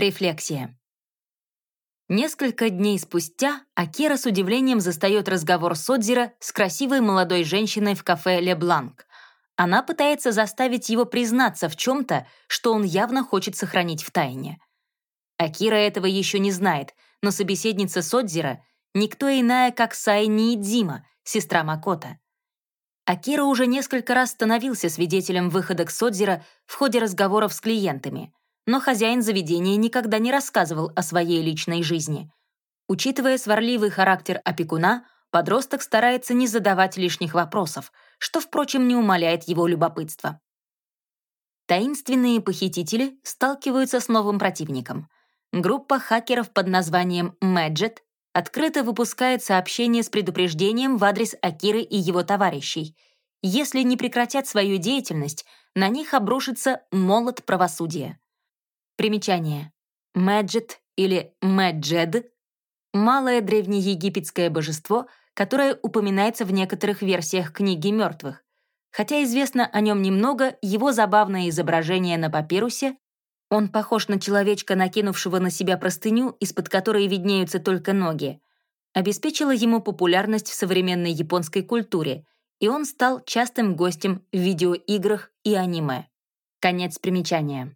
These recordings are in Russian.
Рефлексия. Несколько дней спустя Акира с удивлением застает разговор Содзира с красивой молодой женщиной в кафе «Ле Бланк». Она пытается заставить его признаться в чем-то, что он явно хочет сохранить в тайне. Акира этого еще не знает, но собеседница Содзира — никто иная, как Сай Ниидзима, сестра Макота. Акира уже несколько раз становился свидетелем выхода к Содзира в ходе разговоров с клиентами — но хозяин заведения никогда не рассказывал о своей личной жизни. Учитывая сварливый характер опекуна, подросток старается не задавать лишних вопросов, что, впрочем, не умаляет его любопытство. Таинственные похитители сталкиваются с новым противником. Группа хакеров под названием Magic открыто выпускает сообщение с предупреждением в адрес Акиры и его товарищей. Если не прекратят свою деятельность, на них обрушится молот правосудия. Примечание. Мэджет или Мэджед — малое древнеегипетское божество, которое упоминается в некоторых версиях книги мертвых. Хотя известно о нем немного, его забавное изображение на папирусе он похож на человечка, накинувшего на себя простыню, из-под которой виднеются только ноги. Обеспечило ему популярность в современной японской культуре, и он стал частым гостем в видеоиграх и аниме. Конец примечания.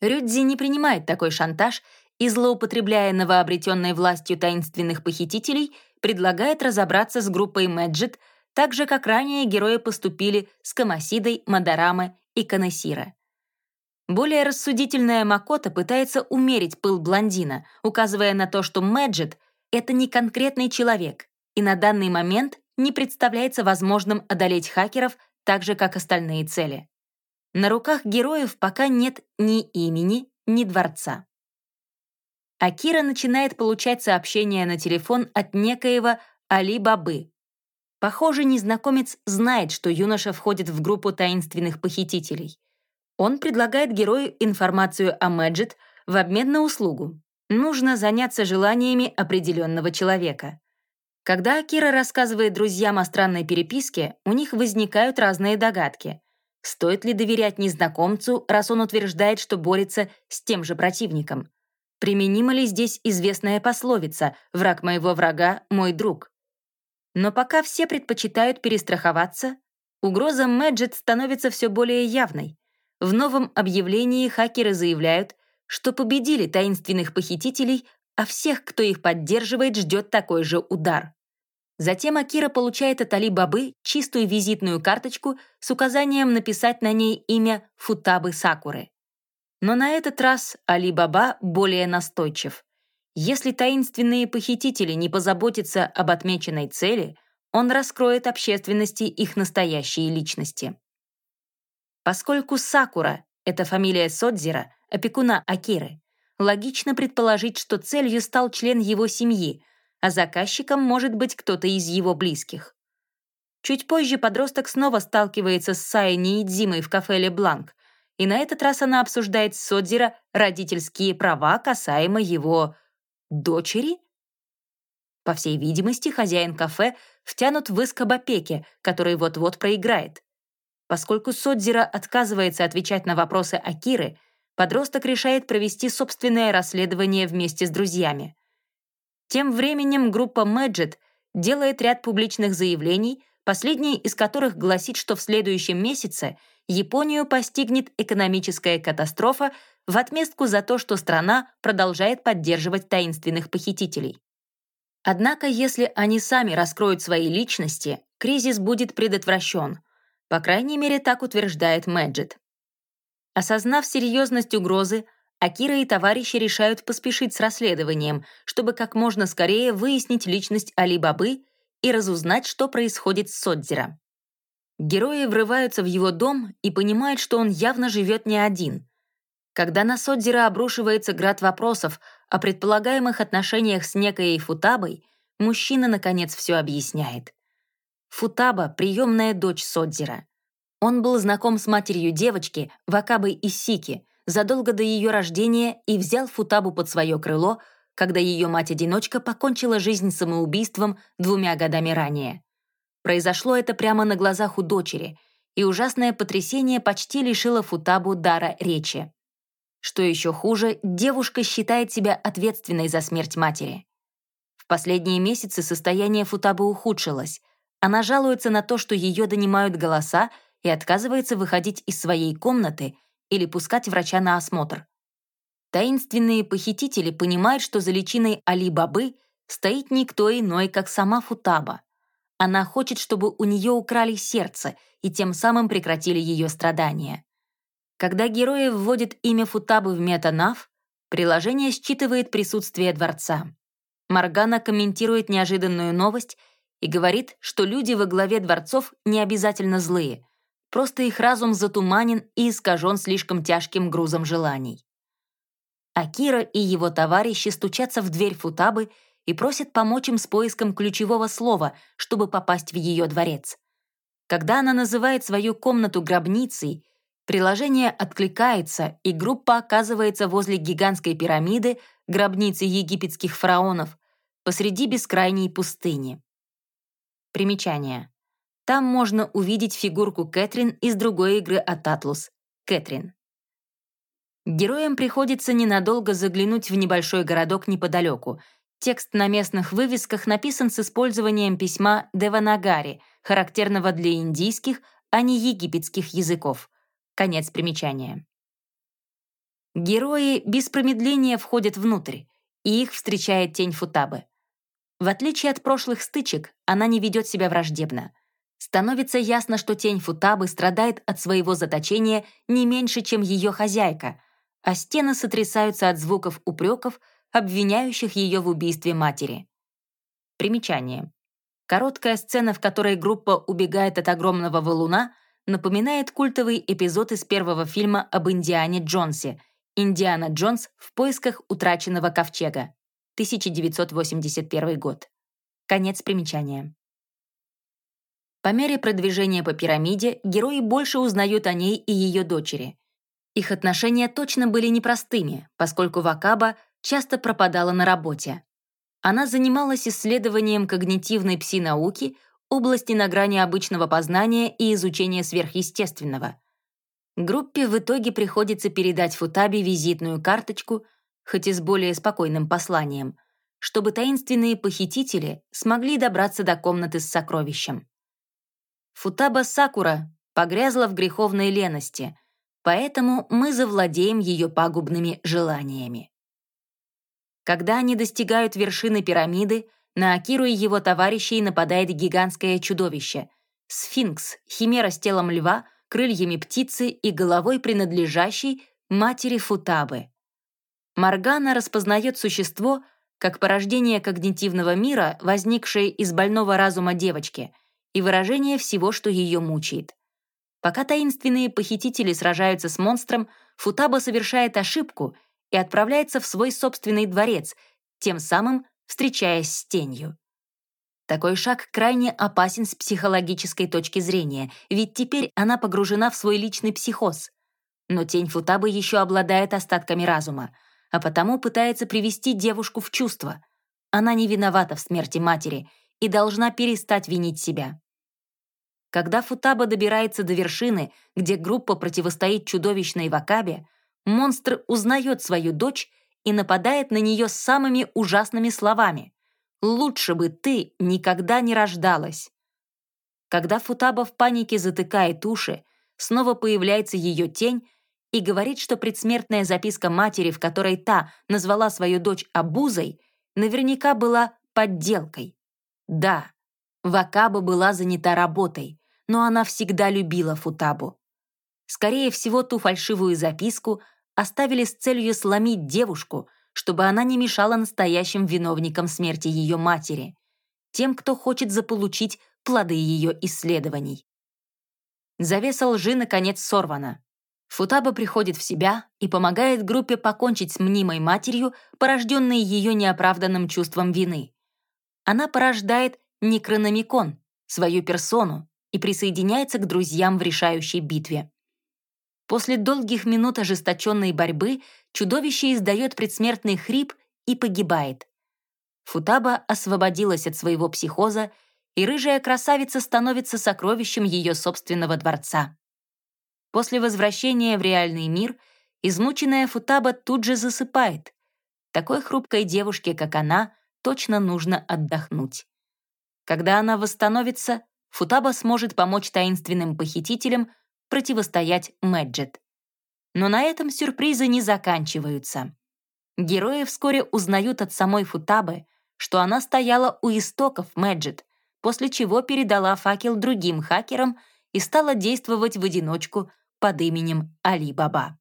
Рюдзи не принимает такой шантаж и, злоупотребляя новообретенной властью таинственных похитителей, предлагает разобраться с группой Мэджит, так же, как ранее герои поступили с Камасидой, Мадарамы и Канесира. Более рассудительная Макота пытается умерить пыл блондина, указывая на то, что Мэджит — это не конкретный человек, и на данный момент не представляется возможным одолеть хакеров так же, как остальные цели. На руках героев пока нет ни имени, ни дворца. Акира начинает получать сообщения на телефон от некоего Али Бабы. Похоже, незнакомец знает, что юноша входит в группу таинственных похитителей. Он предлагает герою информацию о Мэджит в обмен на услугу. Нужно заняться желаниями определенного человека. Когда Акира рассказывает друзьям о странной переписке, у них возникают разные догадки. Стоит ли доверять незнакомцу, раз он утверждает, что борется с тем же противником? Применима ли здесь известная пословица «враг моего врага — мой друг»? Но пока все предпочитают перестраховаться, угроза Мэджет становится все более явной. В новом объявлении хакеры заявляют, что победили таинственных похитителей, а всех, кто их поддерживает, ждет такой же удар. Затем Акира получает от Али Бабы чистую визитную карточку с указанием написать на ней имя Футабы Сакуры. Но на этот раз Али Баба более настойчив. Если таинственные похитители не позаботятся об отмеченной цели, он раскроет общественности их настоящие личности. Поскольку Сакура — это фамилия Содзира, опекуна Акиры, логично предположить, что целью стал член его семьи, а заказчиком может быть кто-то из его близких. Чуть позже подросток снова сталкивается с Сайни и Дзимой в кафе «Ле Бланк», и на этот раз она обсуждает с Содзира родительские права касаемо его дочери. По всей видимости, хозяин кафе втянут в иск об опеке, который вот-вот проиграет. Поскольку Содзира отказывается отвечать на вопросы Акиры, подросток решает провести собственное расследование вместе с друзьями. Тем временем группа Magic делает ряд публичных заявлений, последнее из которых гласит, что в следующем месяце Японию постигнет экономическая катастрофа в отместку за то, что страна продолжает поддерживать таинственных похитителей. Однако, если они сами раскроют свои личности, кризис будет предотвращен. По крайней мере, так утверждает Мэджит. Осознав серьезность угрозы, Акира и товарищи решают поспешить с расследованием, чтобы как можно скорее выяснить личность Али Бабы и разузнать, что происходит с Содзера. Герои врываются в его дом и понимают, что он явно живет не один. Когда на Содзера обрушивается град вопросов о предполагаемых отношениях с некой Футабой, мужчина, наконец, все объясняет. Футаба — приемная дочь Содзера. Он был знаком с матерью девочки, Вакабой Исики, задолго до ее рождения и взял Футабу под свое крыло, когда ее мать-одиночка покончила жизнь самоубийством двумя годами ранее. Произошло это прямо на глазах у дочери, и ужасное потрясение почти лишило Футабу дара речи. Что еще хуже, девушка считает себя ответственной за смерть матери. В последние месяцы состояние Футабы ухудшилось. Она жалуется на то, что ее донимают голоса и отказывается выходить из своей комнаты или пускать врача на осмотр. Таинственные похитители понимают, что за личиной Али-Бабы стоит никто иной, как сама Футаба. Она хочет, чтобы у нее украли сердце и тем самым прекратили ее страдания. Когда герои вводят имя Футабы в метанав, приложение считывает присутствие дворца. Маргана комментирует неожиданную новость и говорит, что люди во главе дворцов не обязательно злые, просто их разум затуманен и искажен слишком тяжким грузом желаний. Акира и его товарищи стучатся в дверь Футабы и просит помочь им с поиском ключевого слова, чтобы попасть в ее дворец. Когда она называет свою комнату гробницей, приложение откликается, и группа оказывается возле гигантской пирамиды, гробницы египетских фараонов, посреди бескрайней пустыни. Примечание. Там можно увидеть фигурку Кэтрин из другой игры от Atlus — Кэтрин. Героям приходится ненадолго заглянуть в небольшой городок неподалеку — Текст на местных вывесках написан с использованием письма Деванагари, характерного для индийских, а не египетских языков. Конец примечания. Герои без промедления входят внутрь, и их встречает тень Футабы. В отличие от прошлых стычек, она не ведет себя враждебно. Становится ясно, что тень Футабы страдает от своего заточения не меньше, чем ее хозяйка, а стены сотрясаются от звуков упреков, обвиняющих ее в убийстве матери. Примечание. Короткая сцена, в которой группа убегает от огромного валуна, напоминает культовый эпизод из первого фильма об Индиане Джонсе «Индиана Джонс в поисках утраченного ковчега» 1981 год. Конец примечания. По мере продвижения по пирамиде герои больше узнают о ней и ее дочери. Их отношения точно были непростыми, поскольку Вакаба часто пропадала на работе. Она занималась исследованием когнитивной пси-науки, области на грани обычного познания и изучения сверхъестественного. Группе в итоге приходится передать Футабе визитную карточку, хоть и с более спокойным посланием, чтобы таинственные похитители смогли добраться до комнаты с сокровищем. Футаба Сакура погрязла в греховной лености, поэтому мы завладеем ее пагубными желаниями. Когда они достигают вершины пирамиды, на Акиру и его товарищей нападает гигантское чудовище — сфинкс, химера с телом льва, крыльями птицы и головой, принадлежащей матери Футабы. Маргана распознает существо как порождение когнитивного мира, возникшее из больного разума девочки, и выражение всего, что ее мучает. Пока таинственные похитители сражаются с монстром, Футаба совершает ошибку — и отправляется в свой собственный дворец, тем самым встречаясь с тенью. Такой шаг крайне опасен с психологической точки зрения, ведь теперь она погружена в свой личный психоз. Но тень Футабы еще обладает остатками разума, а потому пытается привести девушку в чувство. Она не виновата в смерти матери и должна перестать винить себя. Когда Футаба добирается до вершины, где группа противостоит чудовищной Вакабе, монстр узнает свою дочь и нападает на нее самыми ужасными словами. «Лучше бы ты никогда не рождалась». Когда Футаба в панике затыкает уши, снова появляется ее тень и говорит, что предсмертная записка матери, в которой та назвала свою дочь Абузой, наверняка была подделкой. Да, Вакаба была занята работой, но она всегда любила Футабу. Скорее всего, ту фальшивую записку оставили с целью сломить девушку, чтобы она не мешала настоящим виновникам смерти ее матери, тем, кто хочет заполучить плоды ее исследований. Завеса лжи, наконец, сорвана. Футаба приходит в себя и помогает группе покончить с мнимой матерью, порожденной ее неоправданным чувством вины. Она порождает Некрономикон, свою персону, и присоединяется к друзьям в решающей битве. После долгих минут ожесточенной борьбы чудовище издает предсмертный хрип и погибает. Футаба освободилась от своего психоза, и рыжая красавица становится сокровищем ее собственного дворца. После возвращения в реальный мир измученная Футаба тут же засыпает. Такой хрупкой девушке, как она, точно нужно отдохнуть. Когда она восстановится, Футаба сможет помочь таинственным похитителям противостоять Мэджет. Но на этом сюрпризы не заканчиваются. Герои вскоре узнают от самой Футабы, что она стояла у истоков Мэджет, после чего передала факел другим хакерам и стала действовать в одиночку под именем Али Баба.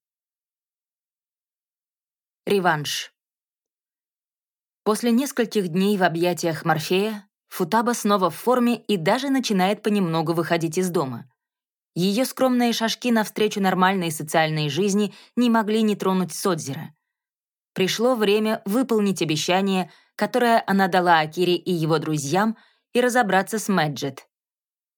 Реванш. После нескольких дней в объятиях Морфея Футаба снова в форме и даже начинает понемногу выходить из дома. Ее скромные шажки навстречу нормальной социальной жизни не могли не тронуть Содзера. Пришло время выполнить обещание, которое она дала Акире и его друзьям, и разобраться с Мэджет.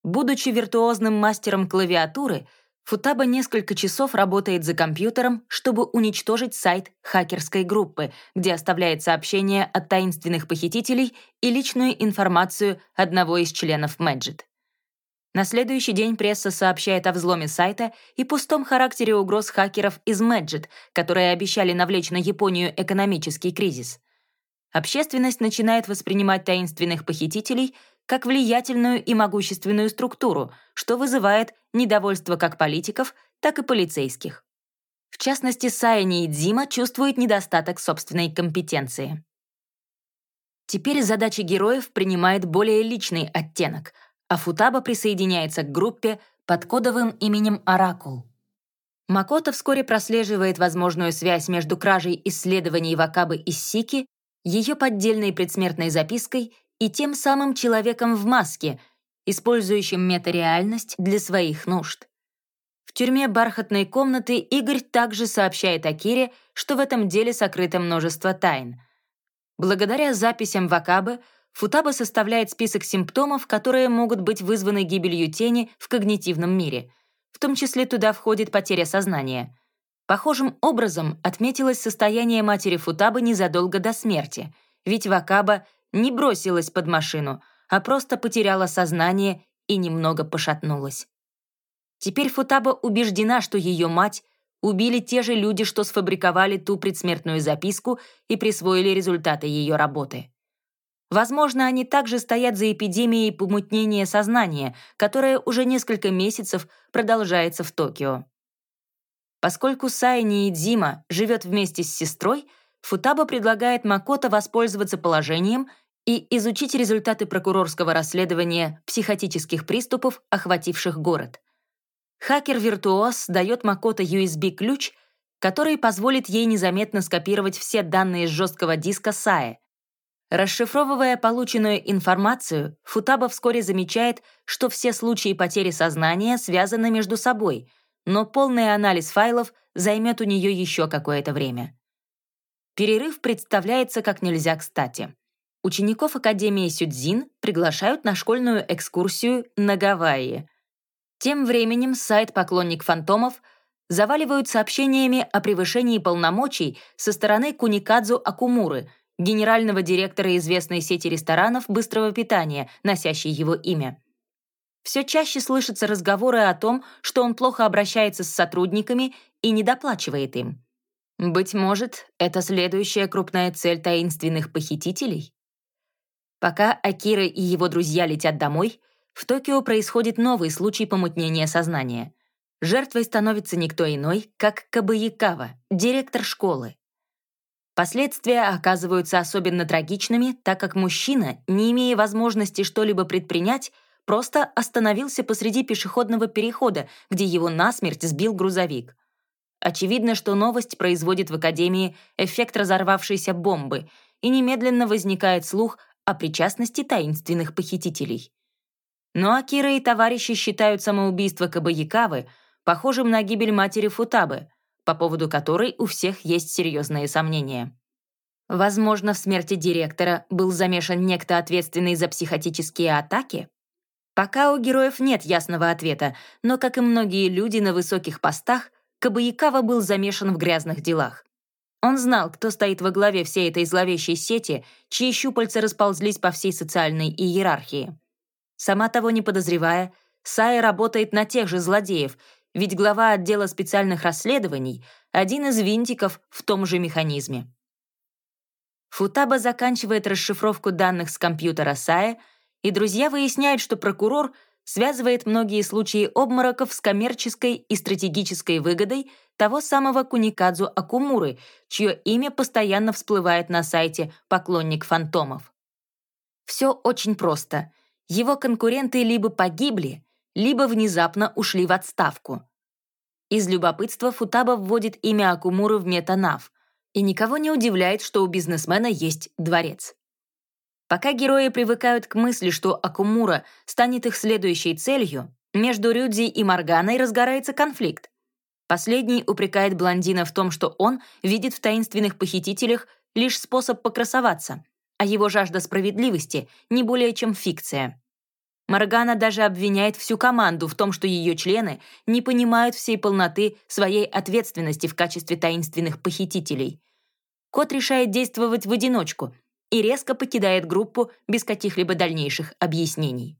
Будучи виртуозным мастером клавиатуры, Футаба несколько часов работает за компьютером, чтобы уничтожить сайт хакерской группы, где оставляет сообщения от таинственных похитителей и личную информацию одного из членов Мэджит. На следующий день пресса сообщает о взломе сайта и пустом характере угроз хакеров из Мэджит, которые обещали навлечь на Японию экономический кризис. Общественность начинает воспринимать таинственных похитителей как влиятельную и могущественную структуру, что вызывает недовольство как политиков, так и полицейских. В частности, Саяни и Дзима чувствуют недостаток собственной компетенции. Теперь задача героев принимает более личный оттенок, а Футаба присоединяется к группе под кодовым именем «Оракул». Макото вскоре прослеживает возможную связь между кражей исследований Вакабы из Сики, ее поддельной предсмертной запиской и тем самым человеком в маске, использующим метареальность для своих нужд. В тюрьме бархатной комнаты Игорь также сообщает Акире, что в этом деле сокрыто множество тайн. Благодаря записям Вакабы Футаба составляет список симптомов, которые могут быть вызваны гибелью тени в когнитивном мире. В том числе туда входит потеря сознания. Похожим образом отметилось состояние матери Футабы незадолго до смерти, ведь Вакаба не бросилась под машину, а просто потеряла сознание и немного пошатнулась. Теперь Футаба убеждена, что ее мать убили те же люди, что сфабриковали ту предсмертную записку и присвоили результаты ее работы. Возможно, они также стоят за эпидемией помутнения сознания, которая уже несколько месяцев продолжается в Токио. Поскольку Сайни и Дзима живет вместе с сестрой, Футаба предлагает Макото воспользоваться положением и изучить результаты прокурорского расследования психотических приступов, охвативших город. Хакер-виртуоз дает Макото USB-ключ, который позволит ей незаметно скопировать все данные с жесткого диска Сае, Расшифровывая полученную информацию, Футаба вскоре замечает, что все случаи потери сознания связаны между собой, но полный анализ файлов займет у нее еще какое-то время. Перерыв представляется как нельзя кстати. Учеников Академии Сюдзин приглашают на школьную экскурсию на Гавайи. Тем временем сайт «Поклонник фантомов» заваливают сообщениями о превышении полномочий со стороны Куникадзу Акумуры — генерального директора известной сети ресторанов быстрого питания, носящей его имя. Все чаще слышатся разговоры о том, что он плохо обращается с сотрудниками и недоплачивает им. Быть может, это следующая крупная цель таинственных похитителей? Пока Акира и его друзья летят домой, в Токио происходит новый случай помутнения сознания. Жертвой становится никто иной, как Кабаякава, директор школы. Последствия оказываются особенно трагичными, так как мужчина, не имея возможности что-либо предпринять, просто остановился посреди пешеходного перехода, где его насмерть сбил грузовик. Очевидно, что новость производит в Академии эффект разорвавшейся бомбы, и немедленно возникает слух о причастности таинственных похитителей. Но Акира и товарищи считают самоубийство Кабаякавы похожим на гибель матери Футабы — по поводу которой у всех есть серьезные сомнения. Возможно, в смерти директора был замешан некто ответственный за психотические атаки? Пока у героев нет ясного ответа, но, как и многие люди на высоких постах, Кабаякава был замешан в грязных делах. Он знал, кто стоит во главе всей этой зловещей сети, чьи щупальца расползлись по всей социальной иерархии. Сама того не подозревая, Сая работает на тех же злодеев ведь глава отдела специальных расследований — один из винтиков в том же механизме. Футаба заканчивает расшифровку данных с компьютера Сая, и друзья выясняют, что прокурор связывает многие случаи обмороков с коммерческой и стратегической выгодой того самого Куникадзу Акумуры, чье имя постоянно всплывает на сайте «Поклонник фантомов». Все очень просто. Его конкуренты либо погибли, либо внезапно ушли в отставку. Из любопытства Футаба вводит имя Акумуры в метанав, и никого не удивляет, что у бизнесмена есть дворец. Пока герои привыкают к мысли, что Акумура станет их следующей целью, между Рюдзи и Морганой разгорается конфликт. Последний упрекает блондина в том, что он видит в таинственных похитителях лишь способ покрасоваться, а его жажда справедливости не более чем фикция. Моргана даже обвиняет всю команду в том, что ее члены не понимают всей полноты своей ответственности в качестве таинственных похитителей. Кот решает действовать в одиночку и резко покидает группу без каких-либо дальнейших объяснений.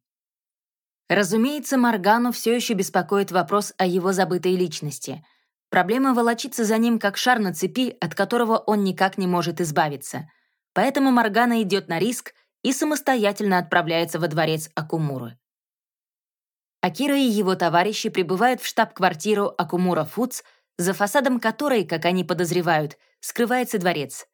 Разумеется, Моргану все еще беспокоит вопрос о его забытой личности. Проблема волочится за ним, как шар на цепи, от которого он никак не может избавиться. Поэтому Моргана идет на риск и самостоятельно отправляется во дворец Акумуры. Акира и его товарищи прибывают в штаб-квартиру Акумура Фудс, за фасадом которой, как они подозревают, скрывается дворец.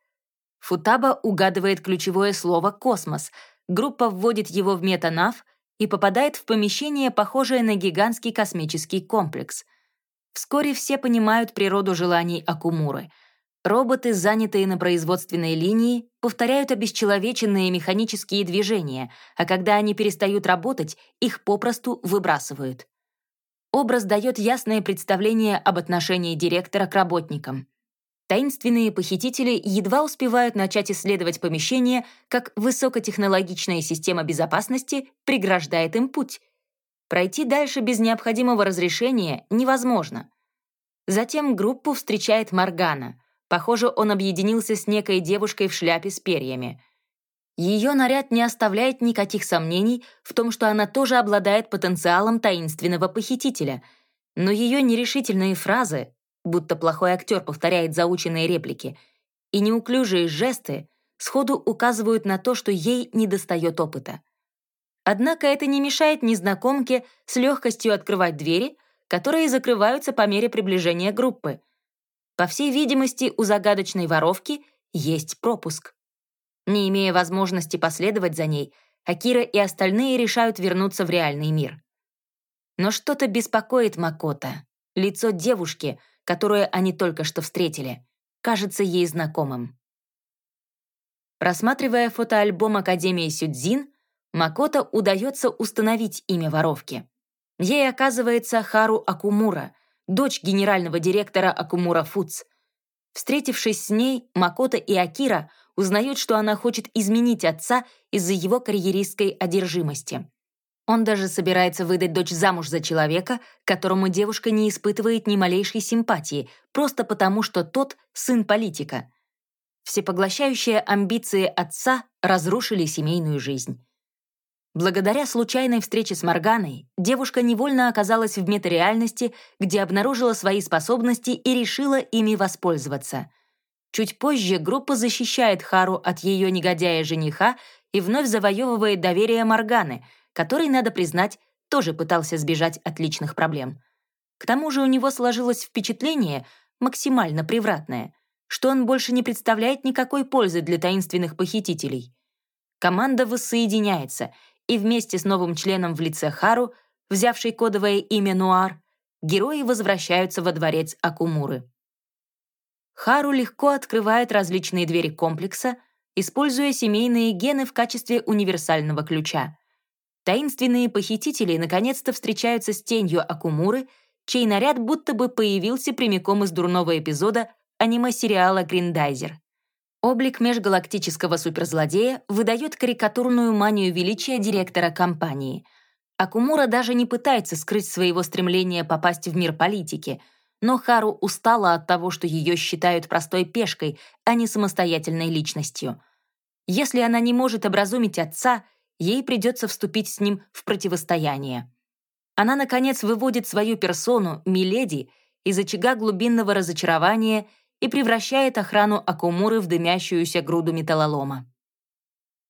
Футаба угадывает ключевое слово «космос», группа вводит его в метанав и попадает в помещение, похожее на гигантский космический комплекс. Вскоре все понимают природу желаний Акумуры — Роботы, занятые на производственной линии, повторяют обесчеловеченные механические движения, а когда они перестают работать, их попросту выбрасывают. Образ дает ясное представление об отношении директора к работникам. Таинственные похитители едва успевают начать исследовать помещение, как высокотехнологичная система безопасности преграждает им путь. Пройти дальше без необходимого разрешения невозможно. Затем группу встречает Маргана — Похоже, он объединился с некой девушкой в шляпе с перьями. Ее наряд не оставляет никаких сомнений в том, что она тоже обладает потенциалом таинственного похитителя, но ее нерешительные фразы, будто плохой актер повторяет заученные реплики, и неуклюжие жесты сходу указывают на то, что ей недостает опыта. Однако это не мешает незнакомке с легкостью открывать двери, которые закрываются по мере приближения группы — по всей видимости, у загадочной воровки есть пропуск. Не имея возможности последовать за ней, Акира и остальные решают вернуться в реальный мир. Но что-то беспокоит Макота. Лицо девушки, которую они только что встретили, кажется ей знакомым. Просматривая фотоальбом Академии Сюдзин, Макото удается установить имя воровки. Ей оказывается Хару Акумура — дочь генерального директора Акумура Фудс. Встретившись с ней, Макото и Акира узнают, что она хочет изменить отца из-за его карьеристской одержимости. Он даже собирается выдать дочь замуж за человека, которому девушка не испытывает ни малейшей симпатии, просто потому что тот — сын политика. Всепоглощающие амбиции отца разрушили семейную жизнь. Благодаря случайной встрече с Морганой девушка невольно оказалась в метареальности, где обнаружила свои способности и решила ими воспользоваться. Чуть позже группа защищает Хару от ее негодяя-жениха и вновь завоевывает доверие Морганы, который, надо признать, тоже пытался сбежать от личных проблем. К тому же у него сложилось впечатление, максимально превратное, что он больше не представляет никакой пользы для таинственных похитителей. Команда воссоединяется — и вместе с новым членом в лице Хару, взявшей кодовое имя Нуар, герои возвращаются во дворец Акумуры. Хару легко открывает различные двери комплекса, используя семейные гены в качестве универсального ключа. Таинственные похитители наконец-то встречаются с тенью Акумуры, чей наряд будто бы появился прямиком из дурного эпизода аниме-сериала «Гриндайзер». Облик межгалактического суперзлодея выдает карикатурную манию величия директора компании. Акумура даже не пытается скрыть своего стремления попасть в мир политики, но Хару устала от того, что ее считают простой пешкой, а не самостоятельной личностью. Если она не может образумить отца, ей придется вступить с ним в противостояние. она, наконец, выводит свою персону, Миледи, из очага глубинного разочарования и превращает охрану Акумуры в дымящуюся груду металлолома.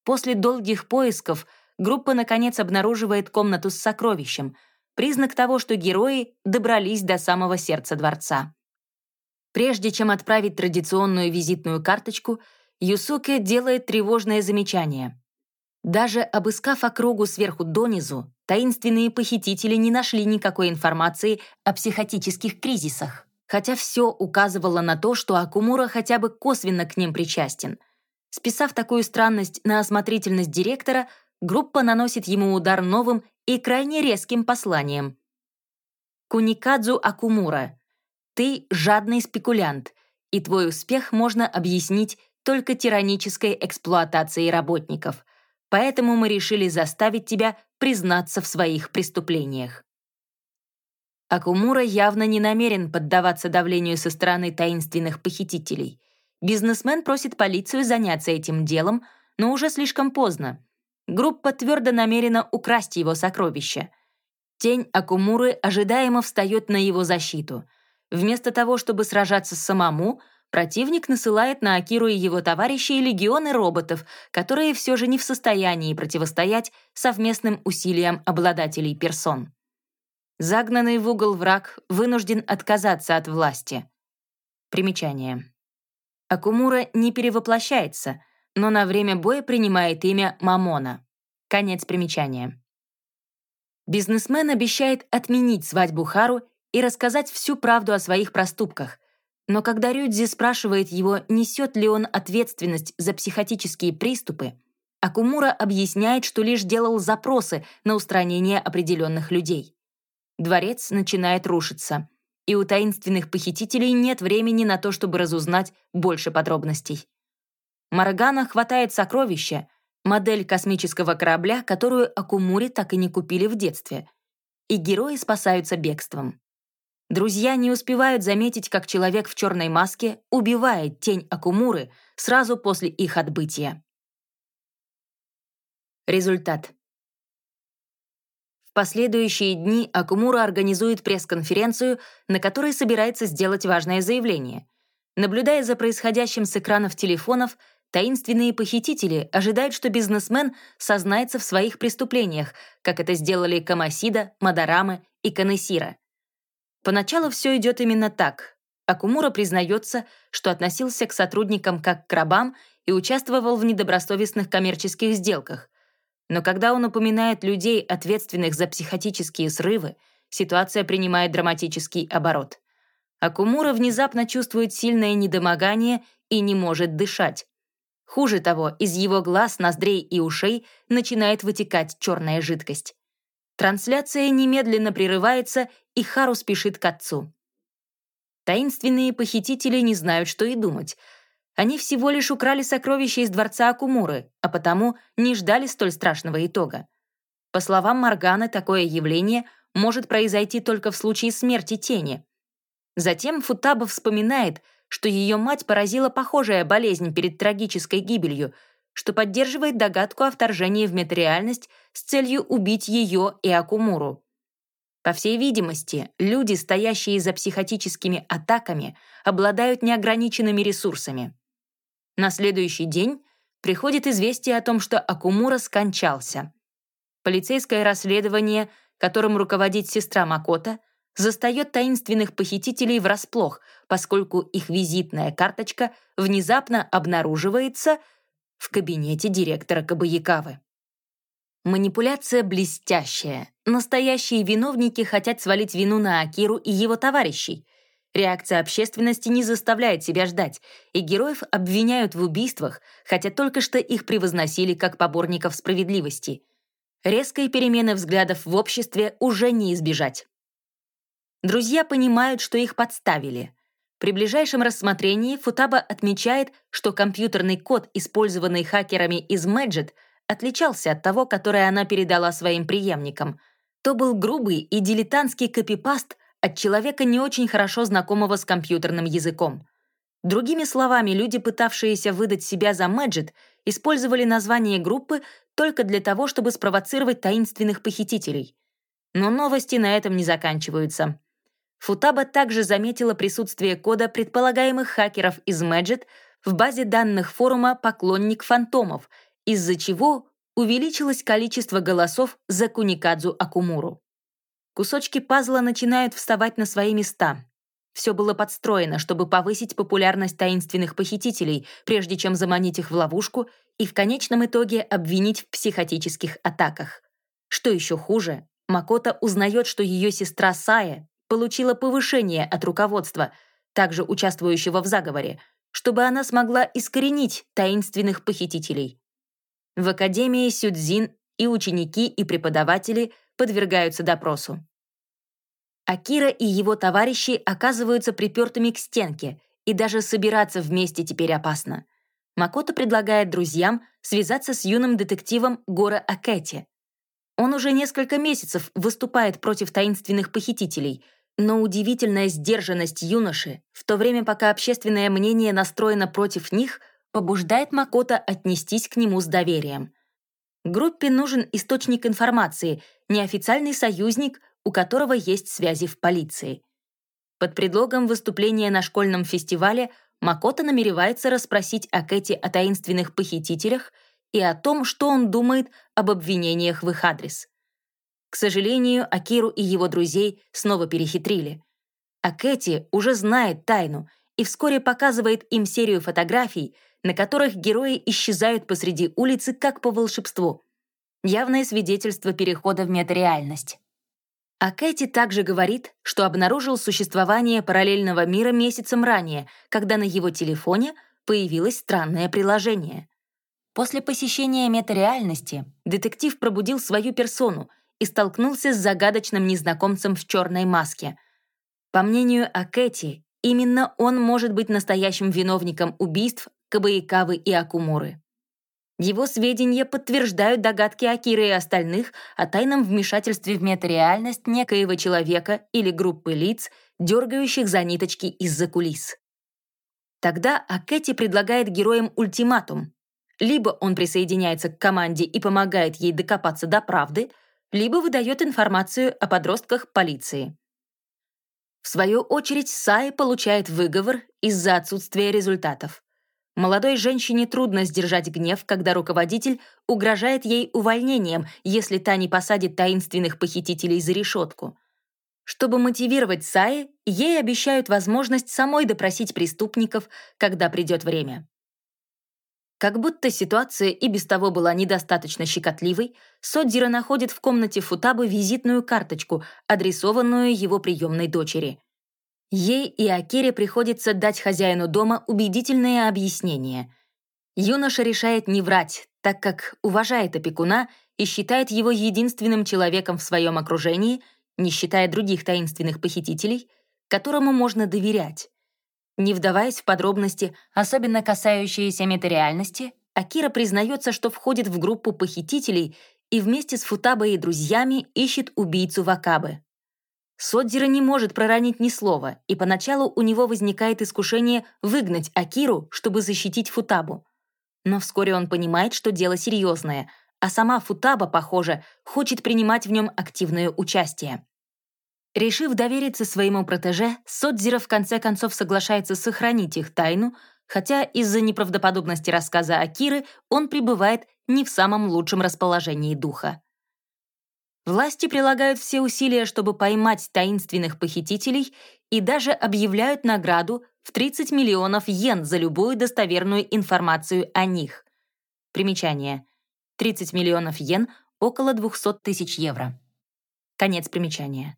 После долгих поисков группа, наконец, обнаруживает комнату с сокровищем, признак того, что герои добрались до самого сердца дворца. Прежде чем отправить традиционную визитную карточку, Юсуке делает тревожное замечание. Даже обыскав округу сверху донизу, таинственные похитители не нашли никакой информации о психотических кризисах, хотя все указывало на то, что Акумура хотя бы косвенно к ним причастен. Списав такую странность на осмотрительность директора, группа наносит ему удар новым и крайне резким посланием. Куникадзу Акумура, ты жадный спекулянт, и твой успех можно объяснить только тиранической эксплуатацией работников — поэтому мы решили заставить тебя признаться в своих преступлениях. Акумура явно не намерен поддаваться давлению со стороны таинственных похитителей. Бизнесмен просит полицию заняться этим делом, но уже слишком поздно. Группа твердо намерена украсть его сокровища. Тень Акумуры ожидаемо встает на его защиту. Вместо того, чтобы сражаться самому — противник насылает на Акиру и его товарищей легионы роботов, которые все же не в состоянии противостоять совместным усилиям обладателей персон. Загнанный в угол враг вынужден отказаться от власти. Примечание. Акумура не перевоплощается, но на время боя принимает имя Мамона. Конец примечания. Бизнесмен обещает отменить свадьбу Хару и рассказать всю правду о своих проступках, но когда Рюдзи спрашивает его, несет ли он ответственность за психотические приступы, Акумура объясняет, что лишь делал запросы на устранение определенных людей. Дворец начинает рушиться, и у таинственных похитителей нет времени на то, чтобы разузнать больше подробностей. Маргана хватает сокровища, модель космического корабля, которую Акумуре так и не купили в детстве, и герои спасаются бегством. Друзья не успевают заметить, как человек в черной маске убивает тень Акумуры сразу после их отбытия. Результат. В последующие дни Акумура организует пресс-конференцию, на которой собирается сделать важное заявление. Наблюдая за происходящим с экранов телефонов, таинственные похитители ожидают, что бизнесмен сознается в своих преступлениях, как это сделали Камасида, Мадарамы и Канесира — Поначалу все идет именно так. Акумура признается, что относился к сотрудникам как к рабам и участвовал в недобросовестных коммерческих сделках. Но когда он упоминает людей, ответственных за психотические срывы, ситуация принимает драматический оборот. Акумура внезапно чувствует сильное недомогание и не может дышать. Хуже того, из его глаз, ноздрей и ушей начинает вытекать черная жидкость. Трансляция немедленно прерывается, и Хару спешит к отцу. Таинственные похитители не знают, что и думать. Они всего лишь украли сокровища из дворца Акумуры, а потому не ждали столь страшного итога. По словам Морганы, такое явление может произойти только в случае смерти тени. Затем Футаба вспоминает, что ее мать поразила похожая болезнь перед трагической гибелью — что поддерживает догадку о вторжении в метареальность с целью убить ее и Акумуру. По всей видимости, люди, стоящие за психотическими атаками, обладают неограниченными ресурсами. На следующий день приходит известие о том, что Акумура скончался. Полицейское расследование, которым руководит сестра Макота, застает таинственных похитителей врасплох, поскольку их визитная карточка внезапно обнаруживается — в кабинете директора Кабаякавы. Манипуляция блестящая. Настоящие виновники хотят свалить вину на Акиру и его товарищей. Реакция общественности не заставляет себя ждать, и героев обвиняют в убийствах, хотя только что их превозносили как поборников справедливости. Резкой перемены взглядов в обществе уже не избежать. Друзья понимают, что их подставили. При ближайшем рассмотрении Футаба отмечает, что компьютерный код, использованный хакерами из Magic, отличался от того, который она передала своим преемникам. То был грубый и дилетантский копипаст от человека, не очень хорошо знакомого с компьютерным языком. Другими словами, люди, пытавшиеся выдать себя за Magic, использовали название группы только для того, чтобы спровоцировать таинственных похитителей. Но новости на этом не заканчиваются. Футаба также заметила присутствие кода предполагаемых хакеров из Magic в базе данных форума «Поклонник фантомов», из-за чего увеличилось количество голосов за Куникадзу Акумуру. Кусочки пазла начинают вставать на свои места. Все было подстроено, чтобы повысить популярность таинственных похитителей, прежде чем заманить их в ловушку и в конечном итоге обвинить в психотических атаках. Что еще хуже, Макота узнает, что ее сестра Сая получила повышение от руководства, также участвующего в заговоре, чтобы она смогла искоренить таинственных похитителей. В Академии Сюдзин и ученики, и преподаватели подвергаются допросу. Акира и его товарищи оказываются припертыми к стенке, и даже собираться вместе теперь опасно. Макото предлагает друзьям связаться с юным детективом Гора Акэти. Он уже несколько месяцев выступает против таинственных похитителей, но удивительная сдержанность юноши, в то время пока общественное мнение настроено против них, побуждает Макото отнестись к нему с доверием. Группе нужен источник информации, неофициальный союзник, у которого есть связи в полиции. Под предлогом выступления на школьном фестивале Макото намеревается расспросить о Кэти о таинственных похитителях и о том, что он думает об обвинениях в их адрес. Сожалению, Акиру и его друзей снова перехитрили. А Кэти уже знает тайну и вскоре показывает им серию фотографий, на которых герои исчезают посреди улицы как по волшебству. Явное свидетельство перехода в метареальность. А Кэти также говорит, что обнаружил существование параллельного мира месяцем ранее, когда на его телефоне появилось странное приложение. После посещения метареальности детектив пробудил свою персону и столкнулся с загадочным незнакомцем в черной маске. По мнению Акэти, именно он может быть настоящим виновником убийств Кабаикавы и Акумуры. Его сведения подтверждают догадки Акиры и остальных о тайном вмешательстве в метареальность некоего человека или группы лиц, дергающих за ниточки из-за кулис. Тогда Акэти предлагает героям ультиматум. Либо он присоединяется к команде и помогает ей докопаться до правды, либо выдает информацию о подростках полиции. В свою очередь, Сай получает выговор из-за отсутствия результатов. Молодой женщине трудно сдержать гнев, когда руководитель угрожает ей увольнением, если та не посадит таинственных похитителей за решетку. Чтобы мотивировать Саи, ей обещают возможность самой допросить преступников, когда придет время. Как будто ситуация и без того была недостаточно щекотливой, Содзира находит в комнате Футабы визитную карточку, адресованную его приемной дочери. Ей и Акире приходится дать хозяину дома убедительное объяснение. Юноша решает не врать, так как уважает опекуна и считает его единственным человеком в своем окружении, не считая других таинственных похитителей, которому можно доверять. Не вдаваясь в подробности, особенно касающиеся метареальности, Акира признается, что входит в группу похитителей и вместе с Футабой и друзьями ищет убийцу Вакабы. Содзира не может проронить ни слова, и поначалу у него возникает искушение выгнать Акиру, чтобы защитить Футабу. Но вскоре он понимает, что дело серьезное, а сама Футаба, похоже, хочет принимать в нем активное участие. Решив довериться своему протеже, Содзира в конце концов соглашается сохранить их тайну, хотя из-за неправдоподобности рассказа Акиры он пребывает не в самом лучшем расположении духа. Власти прилагают все усилия, чтобы поймать таинственных похитителей и даже объявляют награду в 30 миллионов йен за любую достоверную информацию о них. Примечание. 30 миллионов йен — около 200 тысяч евро. Конец примечания.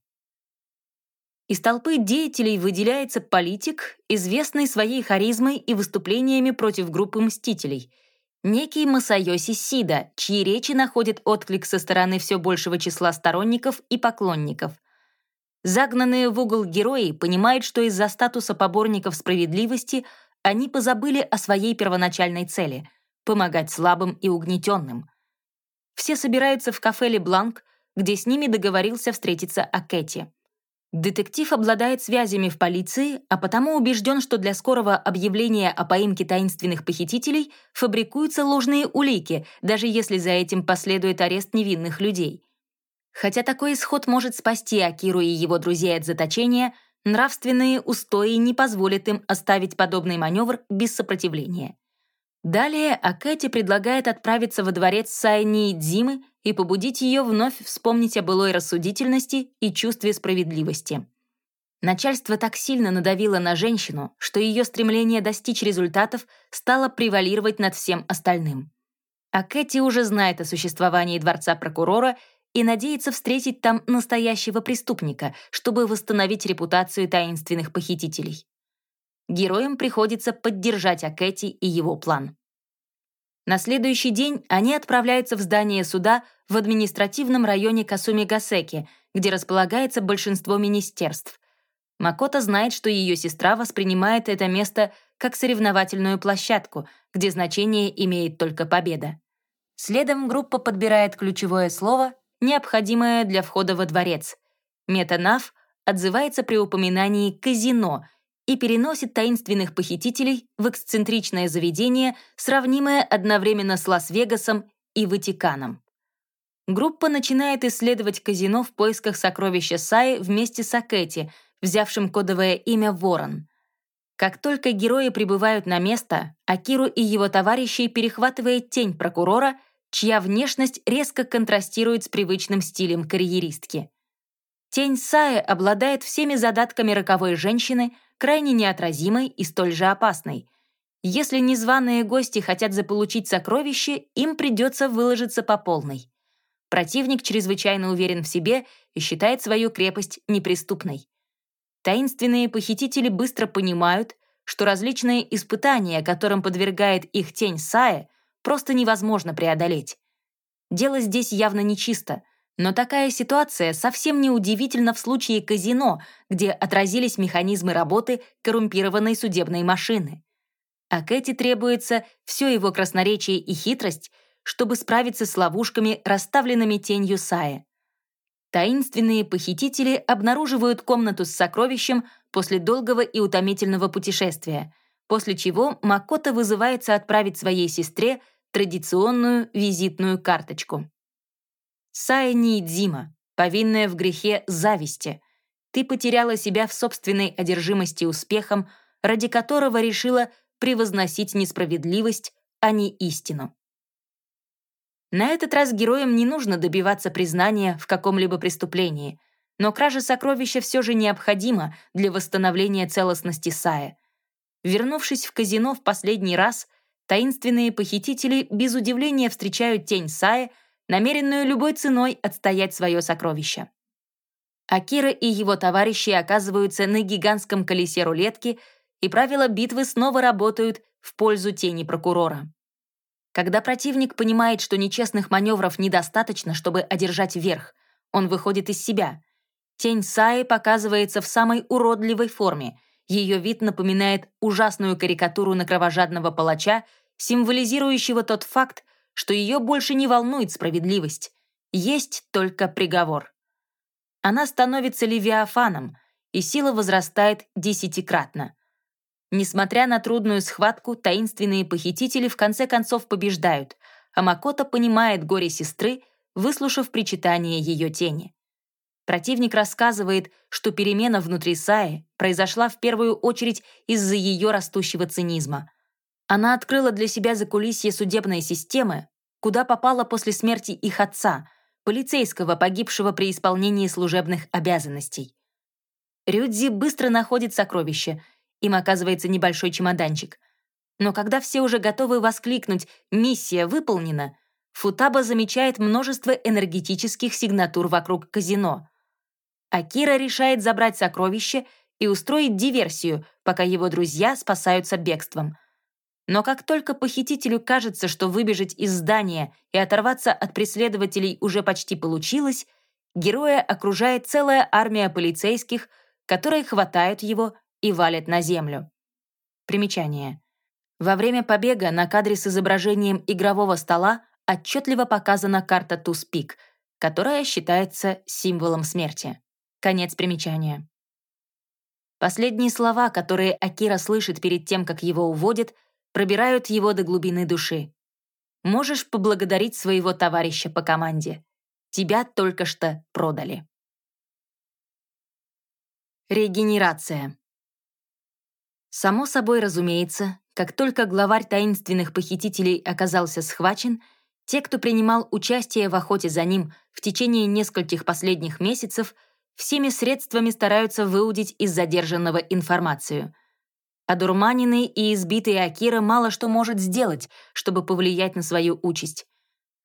Из толпы деятелей выделяется политик, известный своей харизмой и выступлениями против группы «Мстителей», Некий Масайоси Сида, чьи речи находят отклик со стороны все большего числа сторонников и поклонников. Загнанные в угол герои понимают, что из-за статуса поборников справедливости они позабыли о своей первоначальной цели — помогать слабым и угнетенным. Все собираются в кафе «Лебланк», где с ними договорился встретиться Акэти. Детектив обладает связями в полиции, а потому убежден, что для скорого объявления о поимке таинственных похитителей фабрикуются ложные улики, даже если за этим последует арест невинных людей. Хотя такой исход может спасти Акиру и его друзей от заточения, нравственные устои не позволят им оставить подобный маневр без сопротивления. Далее Акэти предлагает отправиться во дворец Сайни и Дзимы и побудить ее вновь вспомнить о былой рассудительности и чувстве справедливости. Начальство так сильно надавило на женщину, что ее стремление достичь результатов стало превалировать над всем остальным. А Кэти уже знает о существовании дворца прокурора и надеется встретить там настоящего преступника, чтобы восстановить репутацию таинственных похитителей. Героям приходится поддержать Акэти и его план. На следующий день они отправляются в здание суда в административном районе Касуми-Гасеки, где располагается большинство министерств. Макота знает, что ее сестра воспринимает это место как соревновательную площадку, где значение имеет только победа. Следом группа подбирает ключевое слово необходимое для входа во дворец. Метанав отзывается при упоминании «казино» и переносит таинственных похитителей в эксцентричное заведение, сравнимое одновременно с Лас-Вегасом и Ватиканом. Группа начинает исследовать казино в поисках сокровища Саи вместе с Акэти, взявшим кодовое имя Ворон. Как только герои прибывают на место, Акиру и его товарищей перехватывает тень прокурора — чья внешность резко контрастирует с привычным стилем карьеристки. Тень Саи обладает всеми задатками роковой женщины, крайне неотразимой и столь же опасной. Если незваные гости хотят заполучить сокровище, им придется выложиться по полной. Противник чрезвычайно уверен в себе и считает свою крепость неприступной. Таинственные похитители быстро понимают, что различные испытания, которым подвергает их тень Сая, просто невозможно преодолеть. Дело здесь явно нечисто, но такая ситуация совсем не удивительна в случае казино, где отразились механизмы работы коррумпированной судебной машины. А Кэти требуется все его красноречие и хитрость, чтобы справиться с ловушками, расставленными тенью Сая. Таинственные похитители обнаруживают комнату с сокровищем после долгого и утомительного путешествия, после чего Макота вызывается отправить своей сестре традиционную визитную карточку. Сая Ниидзима, повинная в грехе зависти, ты потеряла себя в собственной одержимости успехом, ради которого решила превозносить несправедливость, а не истину. На этот раз героям не нужно добиваться признания в каком-либо преступлении, но кража сокровища все же необходима для восстановления целостности Сая. Вернувшись в казино в последний раз — Таинственные похитители без удивления встречают тень Сая, намеренную любой ценой отстоять свое сокровище. Акира и его товарищи оказываются на гигантском колесе рулетки, и правила битвы снова работают в пользу тени прокурора. Когда противник понимает, что нечестных маневров недостаточно, чтобы одержать верх, он выходит из себя. Тень Саи показывается в самой уродливой форме. Ее вид напоминает ужасную карикатуру на кровожадного палача символизирующего тот факт, что ее больше не волнует справедливость, есть только приговор. Она становится левиафаном, и сила возрастает десятикратно. Несмотря на трудную схватку, таинственные похитители в конце концов побеждают, а Макото понимает горе сестры, выслушав причитание ее тени. Противник рассказывает, что перемена внутри Саи произошла в первую очередь из-за ее растущего цинизма — она открыла для себя закулисье судебной системы, куда попала после смерти их отца, полицейского, погибшего при исполнении служебных обязанностей. Рюдзи быстро находит сокровище, им оказывается небольшой чемоданчик. Но когда все уже готовы воскликнуть «Миссия выполнена», Футаба замечает множество энергетических сигнатур вокруг казино. Акира решает забрать сокровище и устроить диверсию, пока его друзья спасаются бегством — но как только похитителю кажется, что выбежать из здания и оторваться от преследователей уже почти получилось, героя окружает целая армия полицейских, которые хватают его и валят на землю. Примечание. Во время побега на кадре с изображением игрового стола отчетливо показана карта Туспик, которая считается символом смерти. Конец примечания. Последние слова, которые Акира слышит перед тем, как его уводят — пробирают его до глубины души. Можешь поблагодарить своего товарища по команде. Тебя только что продали. Регенерация. Само собой разумеется, как только главарь таинственных похитителей оказался схвачен, те, кто принимал участие в охоте за ним в течение нескольких последних месяцев, всеми средствами стараются выудить из задержанного информацию. Одурманенный и избитый Акира мало что может сделать, чтобы повлиять на свою участь.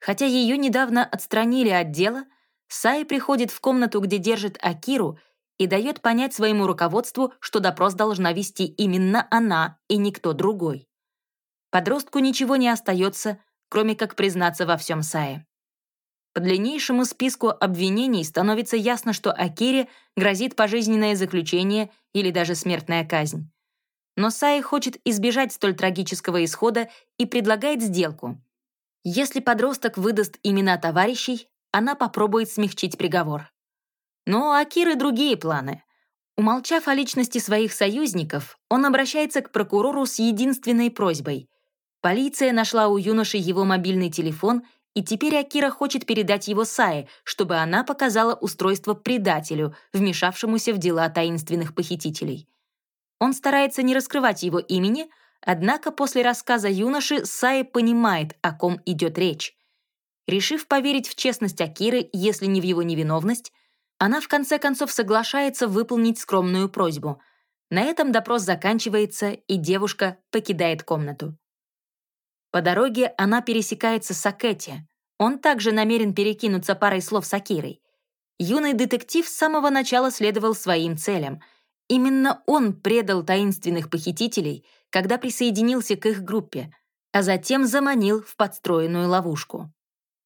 Хотя ее недавно отстранили от дела, Сай приходит в комнату, где держит Акиру, и дает понять своему руководству, что допрос должна вести именно она и никто другой. Подростку ничего не остается, кроме как признаться во всем Сае. По длиннейшему списку обвинений становится ясно, что Акире грозит пожизненное заключение или даже смертная казнь. Но Саи хочет избежать столь трагического исхода и предлагает сделку. Если подросток выдаст имена товарищей, она попробует смягчить приговор. Но у Акиры другие планы. Умолчав о личности своих союзников, он обращается к прокурору с единственной просьбой. Полиция нашла у юноши его мобильный телефон, и теперь Акира хочет передать его Сае, чтобы она показала устройство предателю, вмешавшемуся в дела таинственных похитителей. Он старается не раскрывать его имени, однако после рассказа юноши Саи понимает, о ком идет речь. Решив поверить в честность Акиры, если не в его невиновность, она в конце концов соглашается выполнить скромную просьбу. На этом допрос заканчивается, и девушка покидает комнату. По дороге она пересекается с Акэти. Он также намерен перекинуться парой слов с Акирой. Юный детектив с самого начала следовал своим целям — Именно он предал таинственных похитителей, когда присоединился к их группе, а затем заманил в подстроенную ловушку.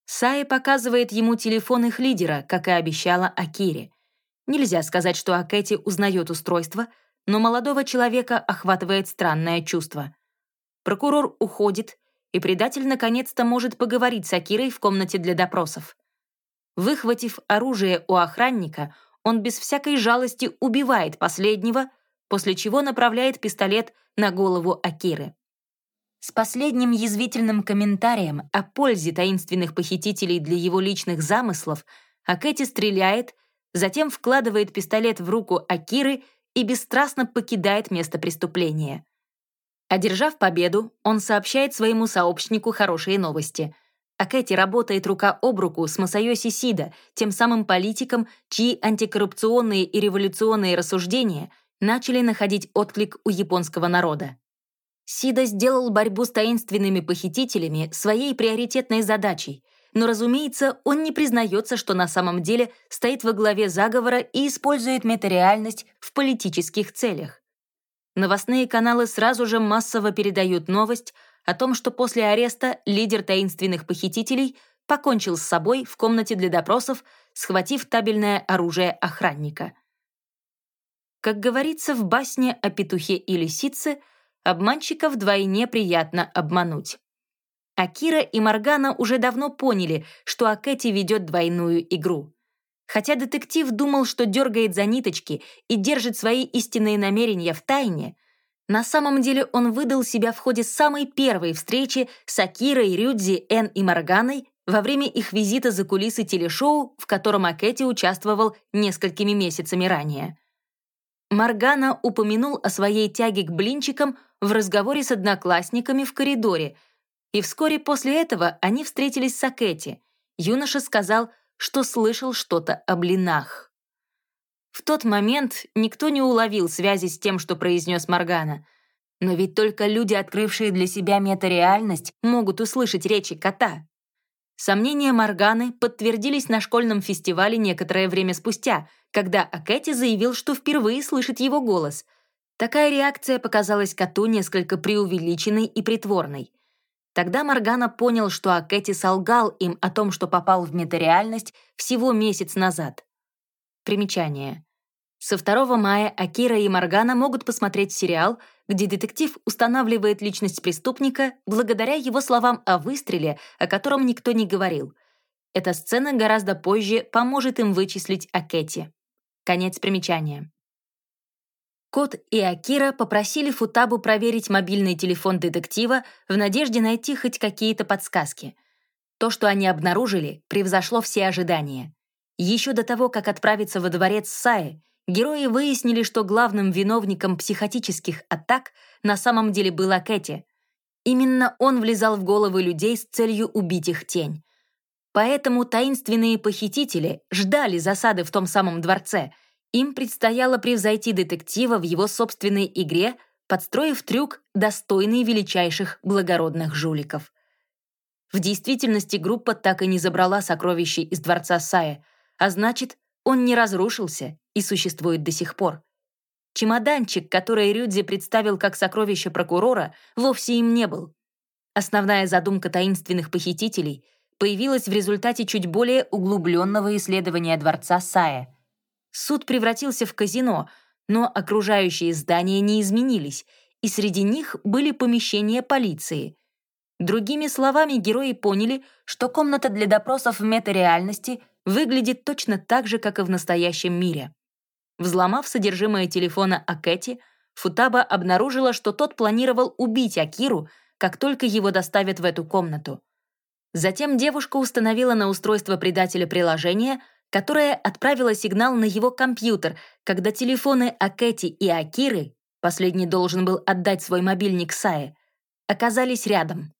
Саи показывает ему телефон их лидера, как и обещала Акире. Нельзя сказать, что Акэти узнает устройство, но молодого человека охватывает странное чувство. Прокурор уходит, и предатель наконец-то может поговорить с Акирой в комнате для допросов. Выхватив оружие у охранника, он без всякой жалости убивает последнего, после чего направляет пистолет на голову Акиры. С последним язвительным комментарием о пользе таинственных похитителей для его личных замыслов Акэти стреляет, затем вкладывает пистолет в руку Акиры и бесстрастно покидает место преступления. Одержав победу, он сообщает своему сообщнику хорошие новости — а Кэти работает рука об руку с Масайоси Сида, тем самым политиком, чьи антикоррупционные и революционные рассуждения начали находить отклик у японского народа. Сида сделал борьбу с таинственными похитителями своей приоритетной задачей, но, разумеется, он не признается, что на самом деле стоит во главе заговора и использует метареальность в политических целях. Новостные каналы сразу же массово передают новость о том, что после ареста лидер таинственных похитителей покончил с собой в комнате для допросов, схватив табельное оружие охранника. Как говорится в басне о петухе и лисице, обманщика вдвойне приятно обмануть. Акира и Моргана уже давно поняли, что Акэти ведет двойную игру. Хотя детектив думал, что дергает за ниточки и держит свои истинные намерения в тайне — на самом деле он выдал себя в ходе самой первой встречи с Акирой, Рюдзи, Эн и Морганой во время их визита за кулисы телешоу, в котором Акэти участвовал несколькими месяцами ранее. Моргана упомянул о своей тяге к блинчикам в разговоре с одноклассниками в коридоре, и вскоре после этого они встретились с Акэти. Юноша сказал, что слышал что-то о блинах. В тот момент никто не уловил связи с тем, что произнес Моргана. Но ведь только люди, открывшие для себя метареальность, могут услышать речи кота. Сомнения Морганы подтвердились на школьном фестивале некоторое время спустя, когда Акэти заявил, что впервые слышит его голос. Такая реакция показалась коту несколько преувеличенной и притворной. Тогда Моргана понял, что Акэти солгал им о том, что попал в метареальность всего месяц назад. Примечание. Со 2 мая Акира и Моргана могут посмотреть сериал, где детектив устанавливает личность преступника благодаря его словам о выстреле, о котором никто не говорил. Эта сцена гораздо позже поможет им вычислить Акэти. Конец примечания. Кот и Акира попросили Футабу проверить мобильный телефон детектива в надежде найти хоть какие-то подсказки. То, что они обнаружили, превзошло все ожидания. Еще до того, как отправиться во дворец Саи, герои выяснили, что главным виновником психотических атак на самом деле была Кэти. Именно он влезал в головы людей с целью убить их тень. Поэтому таинственные похитители ждали засады в том самом дворце. Им предстояло превзойти детектива в его собственной игре, подстроив трюк, достойный величайших благородных жуликов. В действительности группа так и не забрала сокровища из дворца Сая, а значит, он не разрушился и существует до сих пор. Чемоданчик, который Рюдзи представил как сокровище прокурора, вовсе им не был. Основная задумка таинственных похитителей появилась в результате чуть более углубленного исследования дворца Сая. Суд превратился в казино, но окружающие здания не изменились, и среди них были помещения полиции. Другими словами, герои поняли, что комната для допросов в метареальности выглядит точно так же, как и в настоящем мире. Взломав содержимое телефона Акэти, Футаба обнаружила, что тот планировал убить Акиру, как только его доставят в эту комнату. Затем девушка установила на устройство предателя приложение, которое отправило сигнал на его компьютер, когда телефоны Акэти и Акиры, последний должен был отдать свой мобильник Сае, оказались рядом.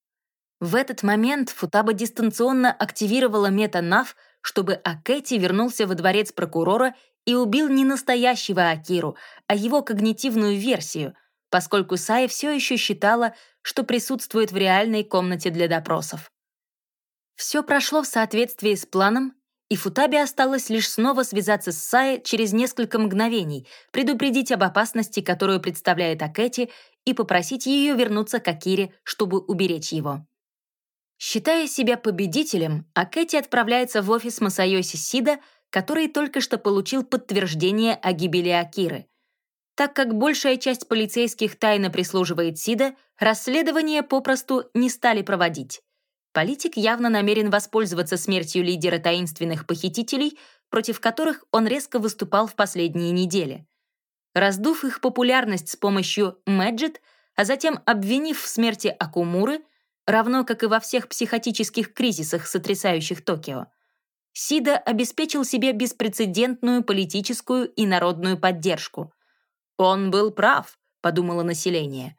В этот момент Футаба дистанционно активировала мета-нав, чтобы Акэти вернулся во дворец прокурора и убил не настоящего Акиру, а его когнитивную версию, поскольку Сая все еще считала, что присутствует в реальной комнате для допросов. Все прошло в соответствии с планом, и Футабе осталось лишь снова связаться с Саей через несколько мгновений, предупредить об опасности, которую представляет Акэти, и попросить ее вернуться к Акире, чтобы уберечь его. Считая себя победителем, Акэти отправляется в офис Масайоси Сида, который только что получил подтверждение о гибели Акиры. Так как большая часть полицейских тайно прислуживает Сида, расследование попросту не стали проводить. Политик явно намерен воспользоваться смертью лидера таинственных похитителей, против которых он резко выступал в последние недели. Раздув их популярность с помощью Мэджит, а затем обвинив в смерти Акумуры — равно как и во всех психотических кризисах, сотрясающих Токио. Сида обеспечил себе беспрецедентную политическую и народную поддержку. «Он был прав», — подумало население.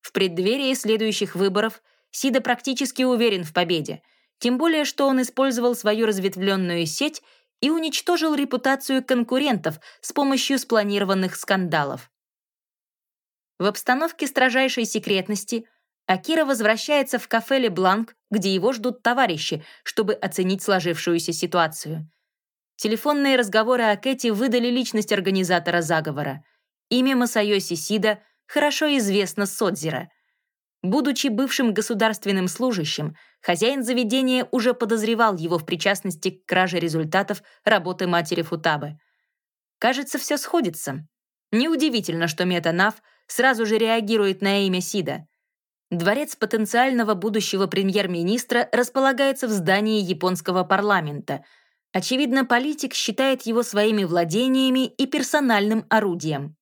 В преддверии следующих выборов Сида практически уверен в победе, тем более что он использовал свою разветвленную сеть и уничтожил репутацию конкурентов с помощью спланированных скандалов. В обстановке строжайшей секретности — Акира возвращается в кафе «Ле Бланк», где его ждут товарищи, чтобы оценить сложившуюся ситуацию. Телефонные разговоры о Кэти выдали личность организатора заговора. Имя Масайоси Сида хорошо известно Содзира. Будучи бывшим государственным служащим, хозяин заведения уже подозревал его в причастности к краже результатов работы матери Футабы. Кажется, все сходится. Неудивительно, что Метанав сразу же реагирует на имя Сида — Дворец потенциального будущего премьер-министра располагается в здании японского парламента. Очевидно, политик считает его своими владениями и персональным орудием.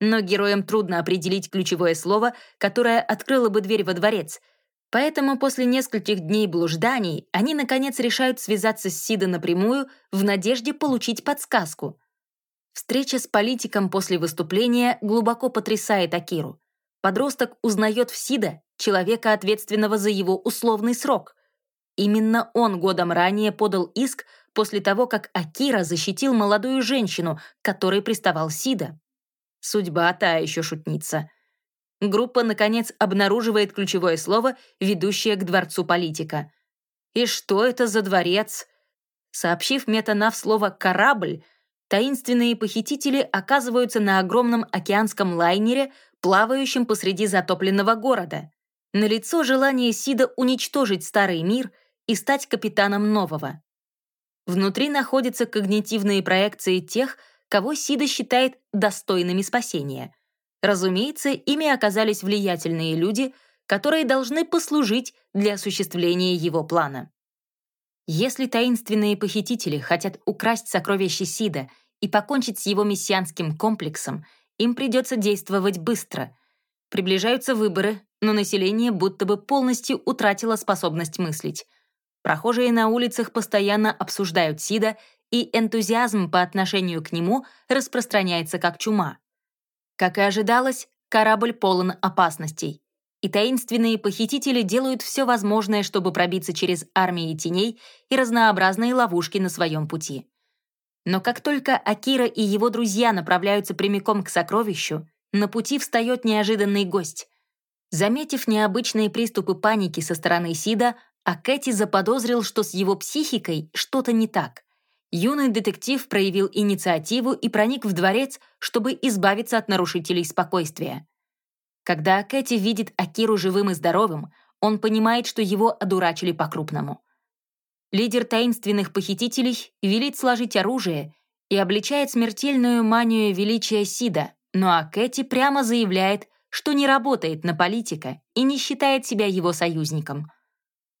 Но героям трудно определить ключевое слово, которое открыло бы дверь во дворец. Поэтому после нескольких дней блужданий они, наконец, решают связаться с Сидо напрямую в надежде получить подсказку. Встреча с политиком после выступления глубоко потрясает Акиру. Подросток узнает в Сида человека, ответственного за его условный срок. Именно он годом ранее подал иск после того, как Акира защитил молодую женщину, которой приставал Сида. Судьба та еще шутница. Группа, наконец, обнаруживает ключевое слово, ведущее к дворцу политика. «И что это за дворец?» Сообщив метанав слово «корабль», таинственные похитители оказываются на огромном океанском лайнере, плавающем посреди затопленного города. Налицо желание Сида уничтожить старый мир и стать капитаном нового. Внутри находятся когнитивные проекции тех, кого Сида считает достойными спасения. Разумеется, ими оказались влиятельные люди, которые должны послужить для осуществления его плана. Если таинственные похитители хотят украсть сокровища Сида и покончить с его мессианским комплексом, им придется действовать быстро. Приближаются выборы, но население будто бы полностью утратило способность мыслить. Прохожие на улицах постоянно обсуждают Сида, и энтузиазм по отношению к нему распространяется как чума. Как и ожидалось, корабль полон опасностей, и таинственные похитители делают все возможное, чтобы пробиться через армии теней и разнообразные ловушки на своем пути. Но как только Акира и его друзья направляются прямиком к сокровищу, на пути встает неожиданный гость. Заметив необычные приступы паники со стороны Сида, Акэти заподозрил, что с его психикой что-то не так. Юный детектив проявил инициативу и проник в дворец, чтобы избавиться от нарушителей спокойствия. Когда Акэти видит Акиру живым и здоровым, он понимает, что его одурачили по-крупному. Лидер таинственных похитителей велит сложить оружие и обличает смертельную манию величия Сида, но Акэти прямо заявляет, что не работает на политика и не считает себя его союзником.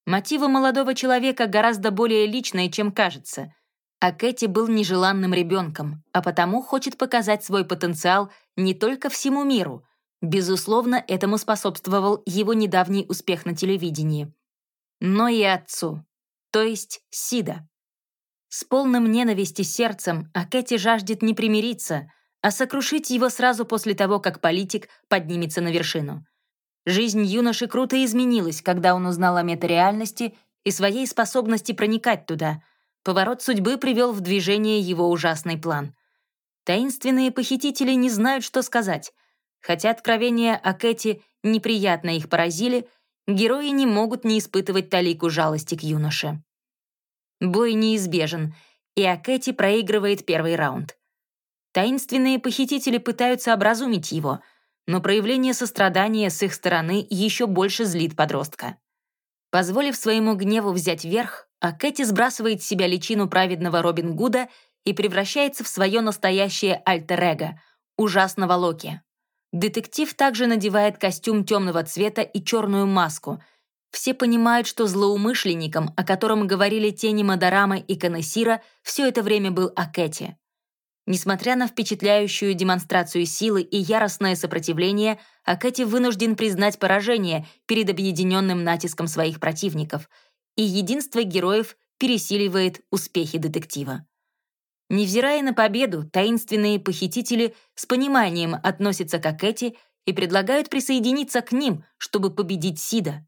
Мотивы молодого человека гораздо более личные, чем кажется. А Кэти был нежеланным ребенком, а потому хочет показать свой потенциал не только всему миру. Безусловно, этому способствовал его недавний успех на телевидении. Но и отцу, то есть Сида. С полным ненависти сердцем Акэти жаждет не примириться, а сокрушить его сразу после того, как политик поднимется на вершину. Жизнь юноши круто изменилась, когда он узнал о метареальности и своей способности проникать туда. Поворот судьбы привел в движение его ужасный план. Таинственные похитители не знают, что сказать. Хотя откровения о неприятно их поразили, герои не могут не испытывать талику жалости к юноше. Бой неизбежен, и Акэти проигрывает первый раунд. Таинственные похитители пытаются образумить его, но проявление сострадания с их стороны еще больше злит подростка. Позволив своему гневу взять верх, Акэти сбрасывает с себя личину праведного Робин Гуда и превращается в свое настоящее альтер-эго — ужасного Локи. Детектив также надевает костюм темного цвета и черную маску. Все понимают, что злоумышленником, о котором говорили тени Мадарама и Канесира, все это время был Акэти. Несмотря на впечатляющую демонстрацию силы и яростное сопротивление, Акэти вынужден признать поражение перед объединенным натиском своих противников, и единство героев пересиливает успехи детектива. Невзирая на победу, таинственные похитители с пониманием относятся к Акэти и предлагают присоединиться к ним, чтобы победить Сида.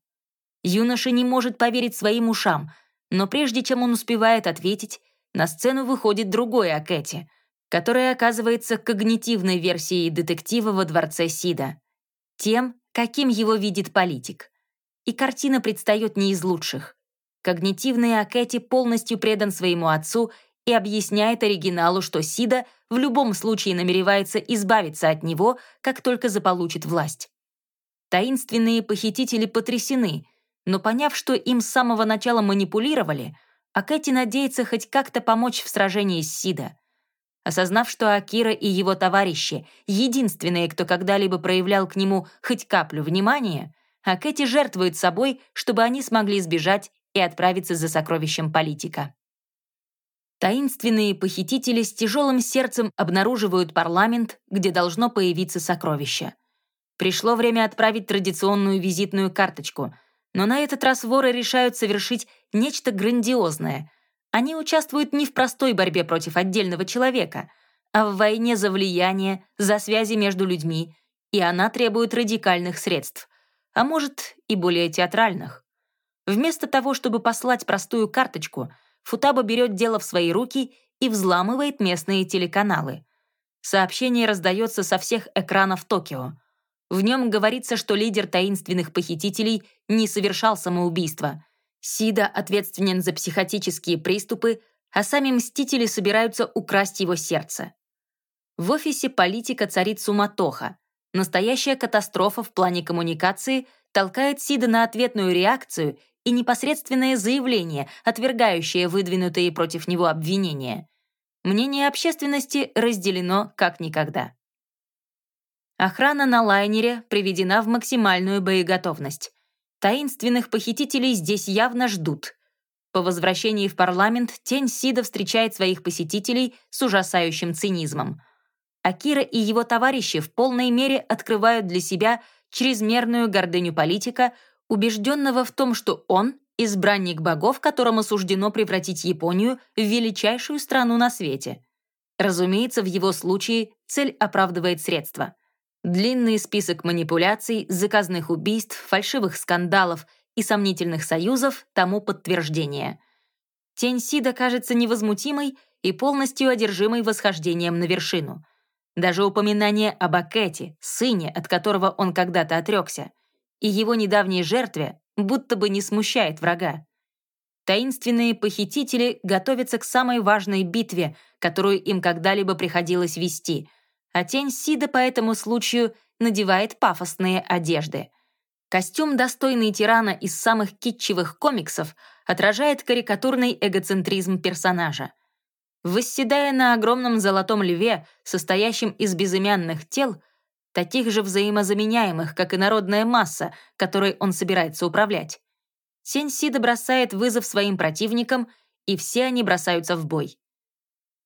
Юноша не может поверить своим ушам, но прежде чем он успевает ответить, на сцену выходит другой Акэти, который оказывается когнитивной версией детектива во дворце Сида, тем, каким его видит политик. И картина предстает не из лучших. Когнитивный Акэти полностью предан своему отцу и объясняет оригиналу, что Сида в любом случае намеревается избавиться от него, как только заполучит власть. Таинственные похитители потрясены, но поняв, что им с самого начала манипулировали, Акэти надеется хоть как-то помочь в сражении с Сида. Осознав, что Акира и его товарищи — единственные, кто когда-либо проявлял к нему хоть каплю внимания, Акэти жертвует собой, чтобы они смогли сбежать и отправиться за сокровищем политика. Таинственные похитители с тяжелым сердцем обнаруживают парламент, где должно появиться сокровище. Пришло время отправить традиционную визитную карточку, но на этот раз воры решают совершить нечто грандиозное. Они участвуют не в простой борьбе против отдельного человека, а в войне за влияние, за связи между людьми, и она требует радикальных средств, а может и более театральных. Вместо того, чтобы послать простую карточку — Футаба берет дело в свои руки и взламывает местные телеканалы. Сообщение раздается со всех экранов Токио. В нем говорится, что лидер таинственных похитителей не совершал самоубийство. Сида ответственен за психотические приступы, а сами мстители собираются украсть его сердце. В офисе политика царит суматоха. Настоящая катастрофа в плане коммуникации толкает Сида на ответную реакцию и непосредственное заявление, отвергающее выдвинутые против него обвинения. Мнение общественности разделено как никогда. Охрана на лайнере приведена в максимальную боеготовность. Таинственных похитителей здесь явно ждут. По возвращении в парламент тень Сида встречает своих посетителей с ужасающим цинизмом. Акира и его товарищи в полной мере открывают для себя чрезмерную гордыню политика, убежденного в том, что он — избранник богов, которому суждено превратить Японию в величайшую страну на свете. Разумеется, в его случае цель оправдывает средства. Длинный список манипуляций, заказных убийств, фальшивых скандалов и сомнительных союзов тому подтверждение. Тень Сида кажется невозмутимой и полностью одержимой восхождением на вершину. Даже упоминание об Акете, сыне, от которого он когда-то отрекся, и его недавней жертве будто бы не смущает врага. Таинственные похитители готовятся к самой важной битве, которую им когда-либо приходилось вести — а тень Сида по этому случаю надевает пафосные одежды. Костюм, достойный тирана из самых китчевых комиксов, отражает карикатурный эгоцентризм персонажа. Восседая на огромном золотом льве, состоящем из безымянных тел, таких же взаимозаменяемых, как и народная масса, которой он собирается управлять, Тень Сида бросает вызов своим противникам, и все они бросаются в бой.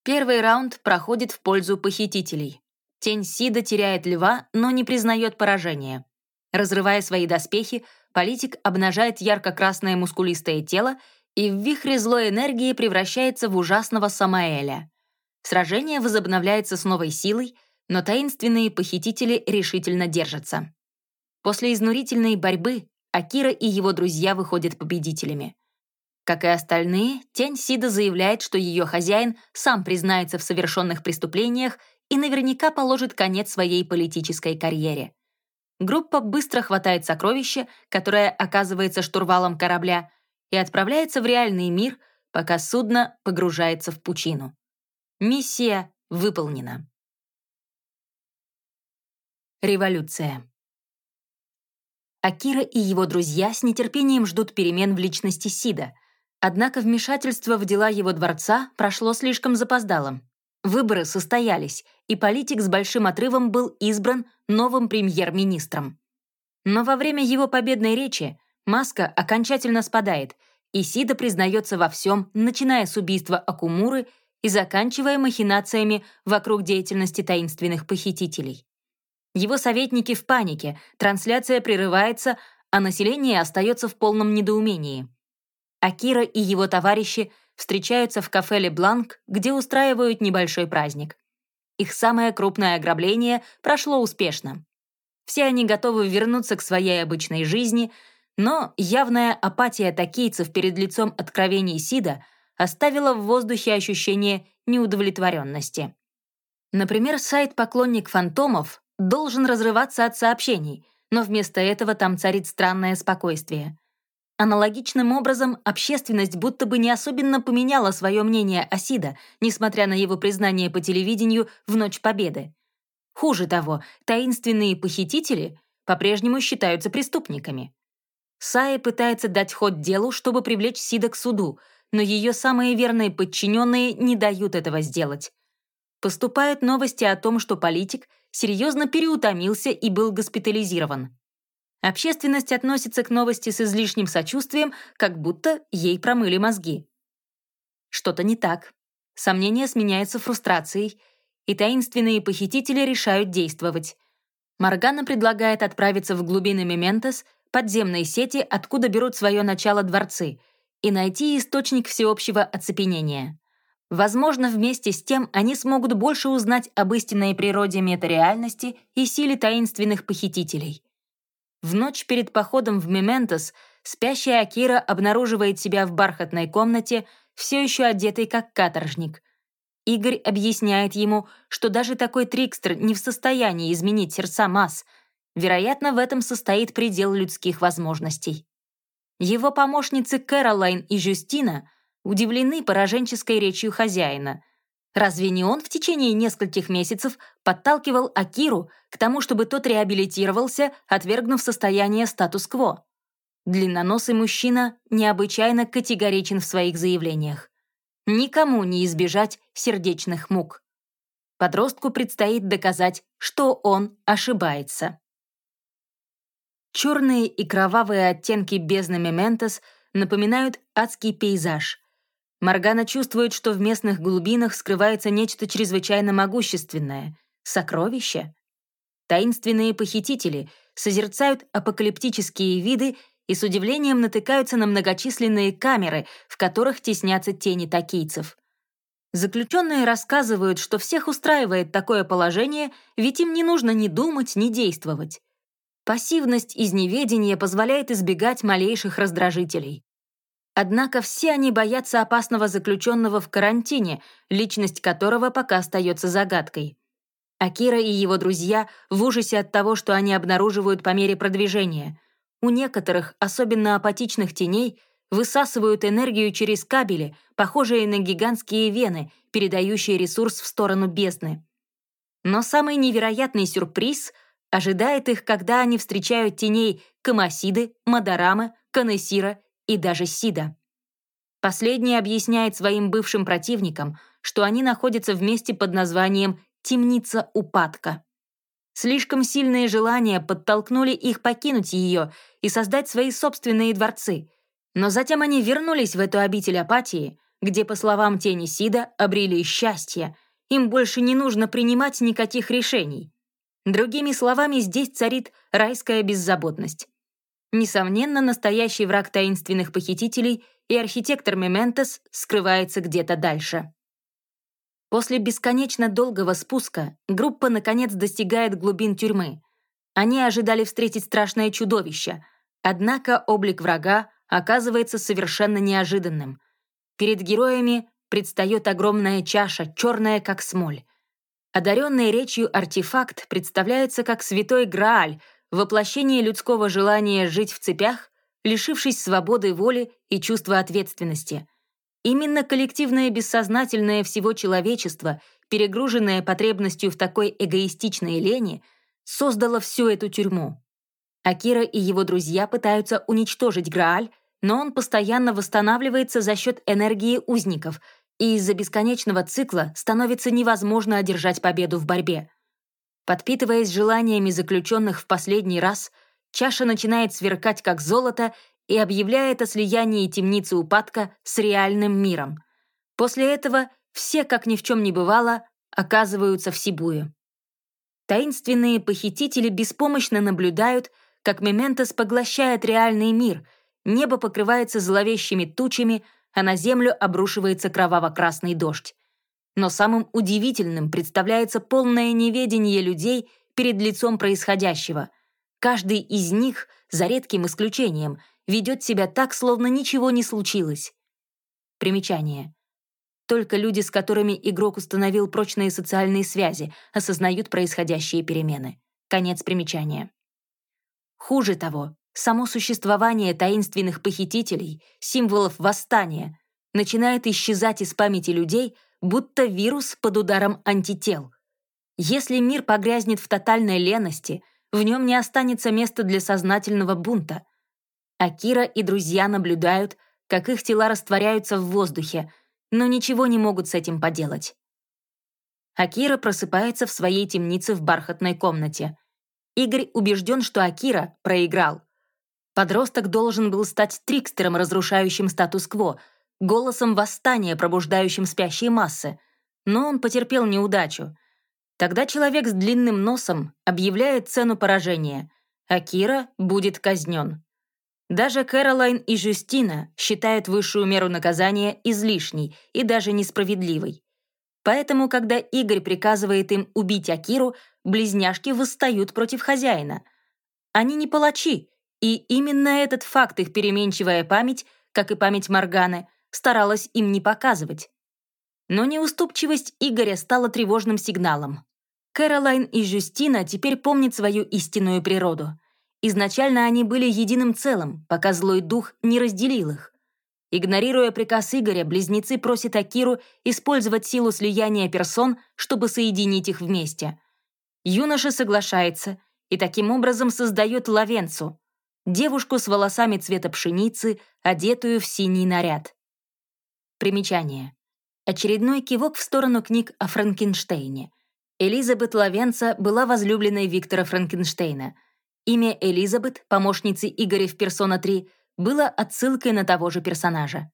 Первый раунд проходит в пользу похитителей. Тень Сида теряет льва, но не признает поражения. Разрывая свои доспехи, политик обнажает ярко-красное мускулистое тело и в вихре злой энергии превращается в ужасного Самаэля. Сражение возобновляется с новой силой, но таинственные похитители решительно держатся. После изнурительной борьбы Акира и его друзья выходят победителями. Как и остальные, Тень Сида заявляет, что ее хозяин сам признается в совершенных преступлениях и наверняка положит конец своей политической карьере. Группа быстро хватает сокровище, которое оказывается штурвалом корабля, и отправляется в реальный мир, пока судно погружается в пучину. Миссия выполнена. Революция. Акира и его друзья с нетерпением ждут перемен в личности Сида, однако вмешательство в дела его дворца прошло слишком запоздалым. Выборы состоялись, и политик с большим отрывом был избран новым премьер-министром. Но во время его победной речи маска окончательно спадает, и Сида признается во всем, начиная с убийства Акумуры и заканчивая махинациями вокруг деятельности таинственных похитителей. Его советники в панике, трансляция прерывается, а население остается в полном недоумении. Акира и его товарищи — встречаются в кафе «Ле Бланк», где устраивают небольшой праздник. Их самое крупное ограбление прошло успешно. Все они готовы вернуться к своей обычной жизни, но явная апатия такийцев перед лицом откровений Сида оставила в воздухе ощущение неудовлетворенности. Например, сайт «Поклонник фантомов» должен разрываться от сообщений, но вместо этого там царит странное спокойствие. Аналогичным образом, общественность будто бы не особенно поменяла свое мнение о Сида, несмотря на его признание по телевидению в Ночь Победы. Хуже того, таинственные похитители по-прежнему считаются преступниками. Сая пытается дать ход делу, чтобы привлечь Сида к суду, но ее самые верные подчиненные не дают этого сделать. Поступают новости о том, что политик серьезно переутомился и был госпитализирован. Общественность относится к новости с излишним сочувствием, как будто ей промыли мозги. Что-то не так. Сомнения сменяются фрустрацией, и таинственные похитители решают действовать. Моргана предлагает отправиться в глубины Мементос, подземной сети, откуда берут свое начало дворцы, и найти источник всеобщего оцепенения. Возможно, вместе с тем они смогут больше узнать об истинной природе метареальности и силе таинственных похитителей. В ночь перед походом в Мементос спящая Акира обнаруживает себя в бархатной комнате, все еще одетый как каторжник. Игорь объясняет ему, что даже такой трикстер не в состоянии изменить сердца масс. Вероятно, в этом состоит предел людских возможностей. Его помощницы Кэролайн и Жюстина удивлены пораженческой речью хозяина — Разве не он в течение нескольких месяцев подталкивал Акиру к тому, чтобы тот реабилитировался, отвергнув состояние статус-кво? Длинноносый мужчина необычайно категоричен в своих заявлениях. Никому не избежать сердечных мук. Подростку предстоит доказать, что он ошибается. Черные и кровавые оттенки бездны Мементос напоминают адский пейзаж — Моргана чувствует, что в местных глубинах скрывается нечто чрезвычайно могущественное — сокровище. Таинственные похитители созерцают апокалиптические виды и с удивлением натыкаются на многочисленные камеры, в которых теснятся тени токийцев. Заключенные рассказывают, что всех устраивает такое положение, ведь им не нужно ни думать, ни действовать. Пассивность из неведения позволяет избегать малейших раздражителей. Однако все они боятся опасного заключенного в карантине, личность которого пока остается загадкой. Акира и его друзья в ужасе от того, что они обнаруживают по мере продвижения. У некоторых, особенно апатичных теней, высасывают энергию через кабели, похожие на гигантские вены, передающие ресурс в сторону бездны. Но самый невероятный сюрприз ожидает их, когда они встречают теней Камасиды, Мадарамы, Канесира и даже Сида. Последний объясняет своим бывшим противникам, что они находятся вместе под названием «темница упадка». Слишком сильные желания подтолкнули их покинуть ее и создать свои собственные дворцы. Но затем они вернулись в эту обитель апатии, где, по словам Тени Сида, обрели счастье. Им больше не нужно принимать никаких решений. Другими словами, здесь царит райская беззаботность. Несомненно, настоящий враг таинственных похитителей и архитектор Мементос скрывается где-то дальше. После бесконечно долгого спуска группа наконец достигает глубин тюрьмы. Они ожидали встретить страшное чудовище, однако облик врага оказывается совершенно неожиданным. Перед героями предстает огромная чаша, черная как смоль. Одаренный речью артефакт представляется как святой Грааль, воплощение людского желания жить в цепях, лишившись свободы воли и чувства ответственности. Именно коллективное бессознательное всего человечества, перегруженное потребностью в такой эгоистичной лени, создало всю эту тюрьму. Акира и его друзья пытаются уничтожить Грааль, но он постоянно восстанавливается за счет энергии узников, и из-за бесконечного цикла становится невозможно одержать победу в борьбе. Подпитываясь желаниями заключенных в последний раз, чаша начинает сверкать как золото и объявляет о слиянии темницы упадка с реальным миром. После этого все, как ни в чем не бывало, оказываются в Сибуе. Таинственные похитители беспомощно наблюдают, как Мементос поглощает реальный мир, небо покрывается зловещими тучами, а на землю обрушивается кроваво-красный дождь но самым удивительным представляется полное неведение людей перед лицом происходящего. Каждый из них, за редким исключением, ведет себя так, словно ничего не случилось. Примечание. Только люди, с которыми игрок установил прочные социальные связи, осознают происходящие перемены. Конец примечания. Хуже того, само существование таинственных похитителей, символов восстания, начинает исчезать из памяти людей, будто вирус под ударом антител. Если мир погрязнет в тотальной лености, в нем не останется места для сознательного бунта. Акира и друзья наблюдают, как их тела растворяются в воздухе, но ничего не могут с этим поделать. Акира просыпается в своей темнице в бархатной комнате. Игорь убежден, что Акира проиграл. Подросток должен был стать трикстером, разрушающим статус-кво — голосом восстания, пробуждающим спящие массы, но он потерпел неудачу. Тогда человек с длинным носом объявляет цену поражения, а Кира будет казнен. Даже Кэролайн и Жюстина считают высшую меру наказания излишней и даже несправедливой. Поэтому, когда Игорь приказывает им убить Акиру, близняшки восстают против хозяина. Они не палачи, и именно этот факт их переменчивая память, как и память Морганы, старалась им не показывать. Но неуступчивость Игоря стала тревожным сигналом. Кэролайн и Жюстина теперь помнят свою истинную природу. Изначально они были единым целым, пока злой дух не разделил их. Игнорируя приказ Игоря, близнецы просят Акиру использовать силу слияния персон, чтобы соединить их вместе. Юноша соглашается и таким образом создает Лавенцу, девушку с волосами цвета пшеницы, одетую в синий наряд. Примечание. Очередной кивок в сторону книг о Франкенштейне. Элизабет Лавенца была возлюбленной Виктора Франкенштейна. Имя Элизабет, помощницы Игоря в «Персона 3», было отсылкой на того же персонажа.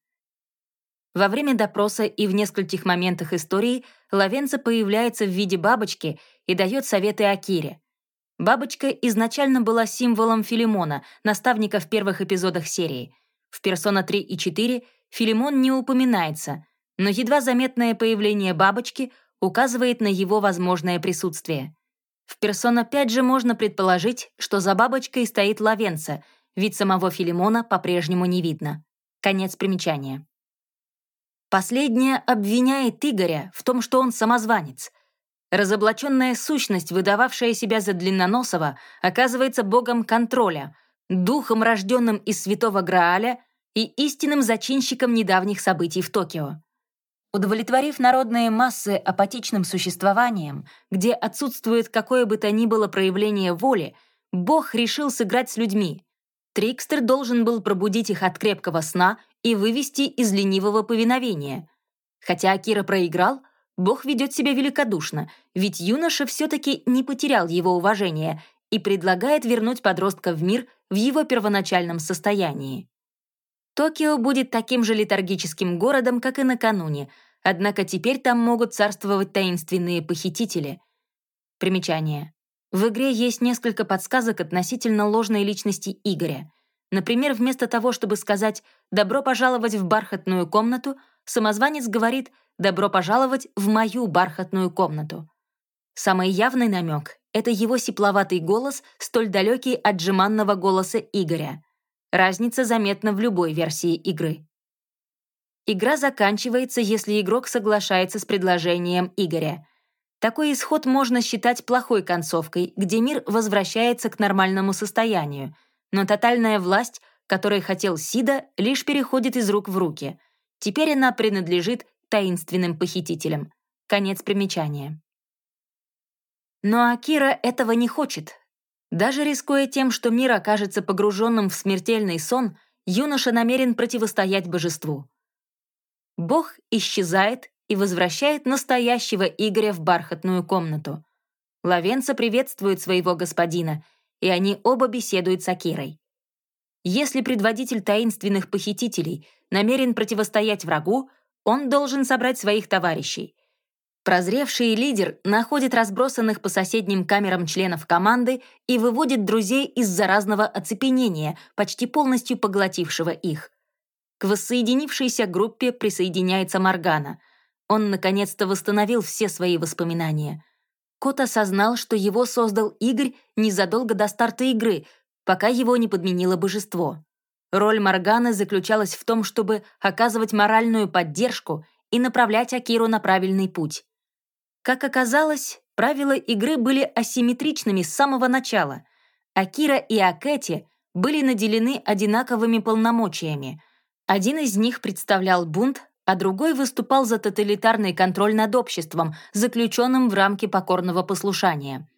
Во время допроса и в нескольких моментах истории Лавенца появляется в виде бабочки и дает советы Акире. Бабочка изначально была символом Филимона, наставника в первых эпизодах серии. В «Персона 3» и 4 Филимон не упоминается, но едва заметное появление бабочки указывает на его возможное присутствие. В «Персона 5» же можно предположить, что за бабочкой стоит Лавенца, ведь самого Филимона по-прежнему не видно. Конец примечания. Последняя обвиняет Игоря в том, что он самозванец. Разоблаченная сущность, выдававшая себя за Длинноносова, оказывается богом контроля, духом, рожденным из святого Грааля и истинным зачинщиком недавних событий в Токио. Удовлетворив народные массы апатичным существованием, где отсутствует какое бы то ни было проявление воли, Бог решил сыграть с людьми. Трикстер должен был пробудить их от крепкого сна и вывести из ленивого повиновения. Хотя Акира проиграл, Бог ведет себя великодушно, ведь юноша все-таки не потерял его уважения и предлагает вернуть подростка в мир в его первоначальном состоянии. Токио будет таким же летаргическим городом, как и накануне, однако теперь там могут царствовать таинственные похитители. Примечание. В игре есть несколько подсказок относительно ложной личности Игоря. Например, вместо того, чтобы сказать «добро пожаловать в бархатную комнату», самозванец говорит «добро пожаловать в мою бархатную комнату». Самый явный намек — это его сипловатый голос, столь далекий от жеманного голоса Игоря. Разница заметна в любой версии игры. Игра заканчивается, если игрок соглашается с предложением Игоря. Такой исход можно считать плохой концовкой, где мир возвращается к нормальному состоянию, но тотальная власть, которой хотел Сида, лишь переходит из рук в руки. Теперь она принадлежит таинственным похитителям. Конец примечания. Но Акира этого не хочет, даже рискуя тем, что мир окажется погруженным в смертельный сон, юноша намерен противостоять божеству. Бог исчезает и возвращает настоящего Игоря в бархатную комнату. Лавенца приветствует своего господина, и они оба беседуют с Акирой. Если предводитель таинственных похитителей намерен противостоять врагу, он должен собрать своих товарищей. Прозревший лидер находит разбросанных по соседним камерам членов команды и выводит друзей из заразного оцепенения, почти полностью поглотившего их. К воссоединившейся группе присоединяется Моргана. Он наконец-то восстановил все свои воспоминания. Кот осознал, что его создал Игорь незадолго до старта игры, пока его не подменило божество. Роль Морганы заключалась в том, чтобы оказывать моральную поддержку и направлять Акиру на правильный путь. Как оказалось, правила игры были асимметричными с самого начала. Акира и Акэти были наделены одинаковыми полномочиями. Один из них представлял бунт, а другой выступал за тоталитарный контроль над обществом, заключенным в рамки покорного послушания.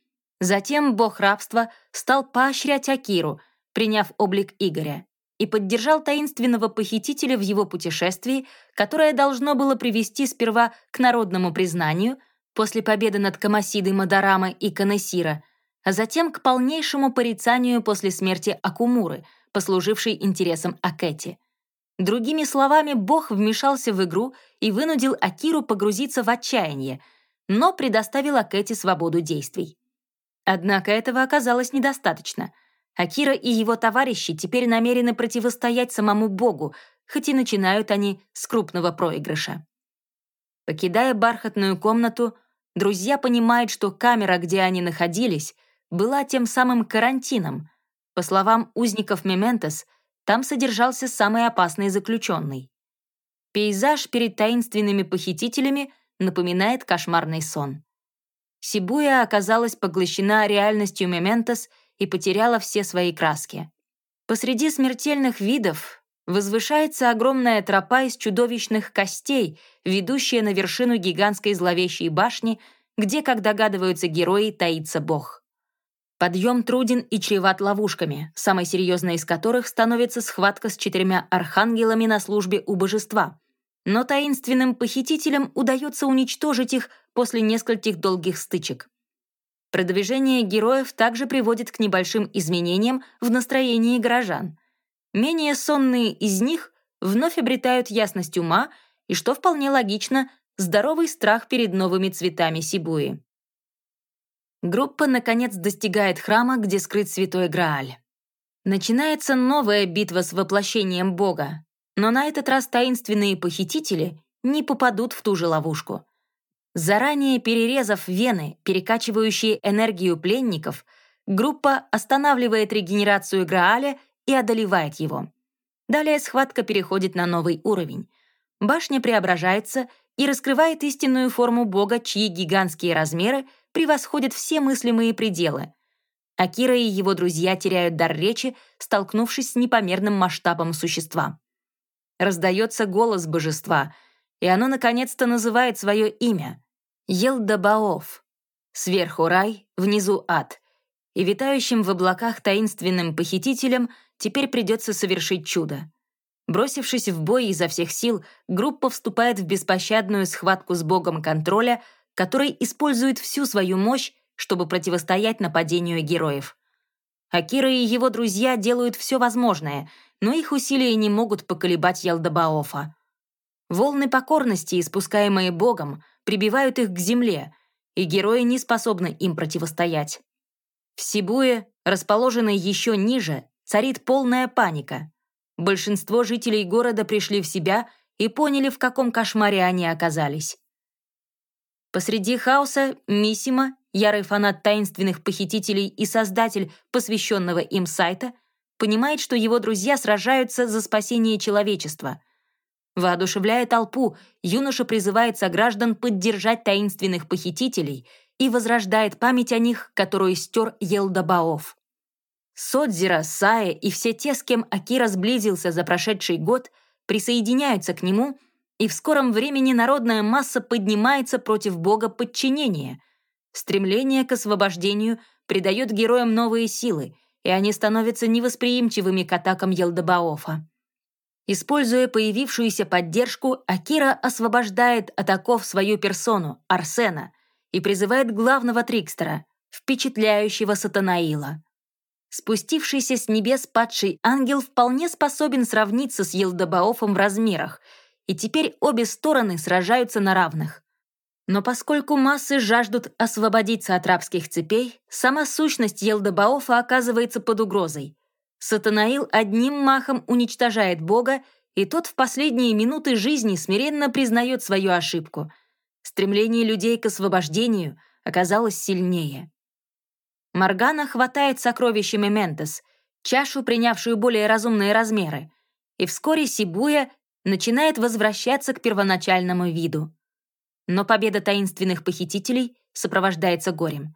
Затем бог рабства стал поощрять Акиру, приняв облик Игоря, и поддержал таинственного похитителя в его путешествии, которое должно было привести сперва к народному признанию — после победы над Камасидой Мадарама и Канесира, а затем к полнейшему порицанию после смерти Акумуры, послужившей интересам Акэти. Другими словами, Бог вмешался в игру и вынудил Акиру погрузиться в отчаяние, но предоставил Акэти свободу действий. Однако этого оказалось недостаточно. Акира и его товарищи теперь намерены противостоять самому Богу, хоть и начинают они с крупного проигрыша. Покидая бархатную комнату, друзья понимают, что камера, где они находились, была тем самым карантином. По словам узников Мементос, там содержался самый опасный заключенный. Пейзаж перед таинственными похитителями напоминает кошмарный сон. Сибуя оказалась поглощена реальностью Мементос и потеряла все свои краски. Посреди смертельных видов возвышается огромная тропа из чудовищных костей, ведущая на вершину гигантской зловещей башни, где, как догадываются герои, таится бог. Подъем труден и чреват ловушками, самой серьезной из которых становится схватка с четырьмя архангелами на службе у божества. Но таинственным похитителям удается уничтожить их после нескольких долгих стычек. Продвижение героев также приводит к небольшим изменениям в настроении горожан — Менее сонные из них вновь обретают ясность ума и, что вполне логично, здоровый страх перед новыми цветами Сибуи. Группа, наконец, достигает храма, где скрыт Святой Грааль. Начинается новая битва с воплощением Бога, но на этот раз таинственные похитители не попадут в ту же ловушку. Заранее перерезав вены, перекачивающие энергию пленников, группа останавливает регенерацию Грааля и одолевает его. Далее схватка переходит на новый уровень. Башня преображается и раскрывает истинную форму Бога, чьи гигантские размеры превосходят все мыслимые пределы. Акира и его друзья теряют дар речи, столкнувшись с непомерным масштабом существа. Раздается голос божества, и оно наконец-то называет свое имя — Елдабаоф. Сверху рай, внизу ад. И витающим в облаках таинственным похитителям теперь придется совершить чудо. Бросившись в бой изо всех сил, группа вступает в беспощадную схватку с богом контроля, который использует всю свою мощь, чтобы противостоять нападению героев. Акира и его друзья делают все возможное, но их усилия не могут поколебать Ялдабаофа. Волны покорности, испускаемые богом, прибивают их к земле, и герои не способны им противостоять. В Сибуе, расположенной еще ниже, царит полная паника. Большинство жителей города пришли в себя и поняли, в каком кошмаре они оказались. Посреди хаоса Мисима, ярый фанат таинственных похитителей и создатель посвященного им сайта, понимает, что его друзья сражаются за спасение человечества. Воодушевляя толпу, юноша призывает сограждан поддержать таинственных похитителей и возрождает память о них, которую стер Елдабаов. Содзира, Сая и все те, с кем Акира сблизился за прошедший год, присоединяются к нему, и в скором времени народная масса поднимается против бога подчинения. Стремление к освобождению придает героям новые силы, и они становятся невосприимчивыми к атакам Елдабаофа. Используя появившуюся поддержку, Акира освобождает от оков свою персону, Арсена, и призывает главного трикстера, впечатляющего Сатанаила. Спустившийся с небес падший ангел вполне способен сравниться с Елдабаофом в размерах, и теперь обе стороны сражаются на равных. Но поскольку массы жаждут освободиться от рабских цепей, сама сущность Елдабаофа оказывается под угрозой. Сатанаил одним махом уничтожает Бога, и тот в последние минуты жизни смиренно признает свою ошибку. Стремление людей к освобождению оказалось сильнее. Моргана хватает сокровище Мементес, чашу, принявшую более разумные размеры, и вскоре Сибуя начинает возвращаться к первоначальному виду. Но победа таинственных похитителей сопровождается горем.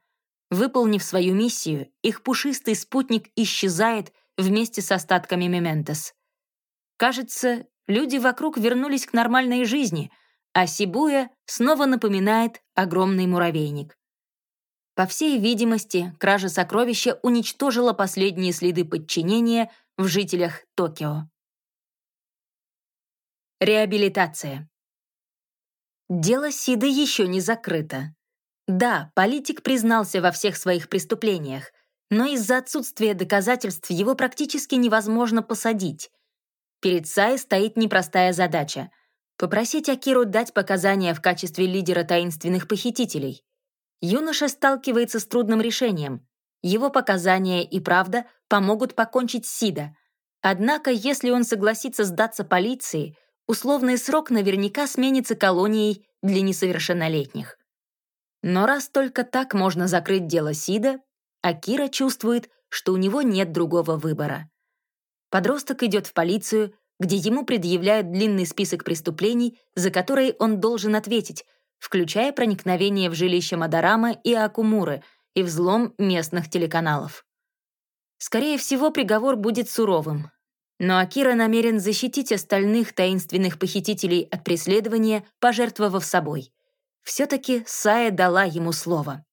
Выполнив свою миссию, их пушистый спутник исчезает вместе с остатками Мементес. Кажется, люди вокруг вернулись к нормальной жизни, а Сибуя снова напоминает огромный муравейник. По всей видимости, кража сокровища уничтожила последние следы подчинения в жителях Токио. Реабилитация. Дело Сиды еще не закрыто. Да, политик признался во всех своих преступлениях, но из-за отсутствия доказательств его практически невозможно посадить. Перед Сай стоит непростая задача — попросить Акиру дать показания в качестве лидера таинственных похитителей — юноша сталкивается с трудным решением. Его показания и правда помогут покончить с Сида. Однако, если он согласится сдаться полиции, условный срок наверняка сменится колонией для несовершеннолетних. Но раз только так можно закрыть дело Сида, Акира чувствует, что у него нет другого выбора. Подросток идет в полицию, где ему предъявляют длинный список преступлений, за которые он должен ответить, включая проникновение в жилище Мадарама и Акумуры и взлом местных телеканалов. Скорее всего, приговор будет суровым. Но Акира намерен защитить остальных таинственных похитителей от преследования, пожертвовав собой. Все-таки Сая дала ему слово.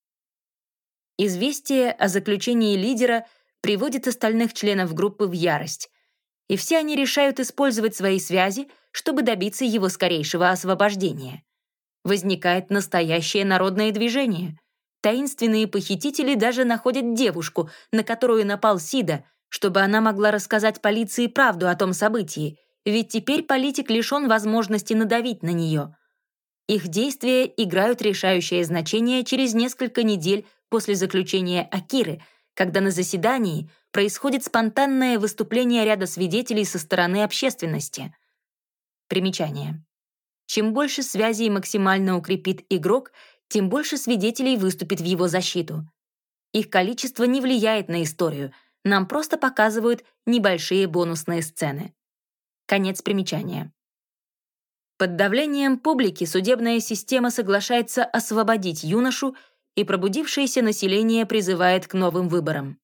Известие о заключении лидера приводит остальных членов группы в ярость, и все они решают использовать свои связи, чтобы добиться его скорейшего освобождения возникает настоящее народное движение. Таинственные похитители даже находят девушку, на которую напал Сида, чтобы она могла рассказать полиции правду о том событии, ведь теперь политик лишён возможности надавить на неё. Их действия играют решающее значение через несколько недель после заключения Акиры, когда на заседании происходит спонтанное выступление ряда свидетелей со стороны общественности. Примечание. Чем больше связей максимально укрепит игрок, тем больше свидетелей выступит в его защиту. Их количество не влияет на историю, нам просто показывают небольшие бонусные сцены. Конец примечания. Под давлением публики судебная система соглашается освободить юношу, и пробудившееся население призывает к новым выборам.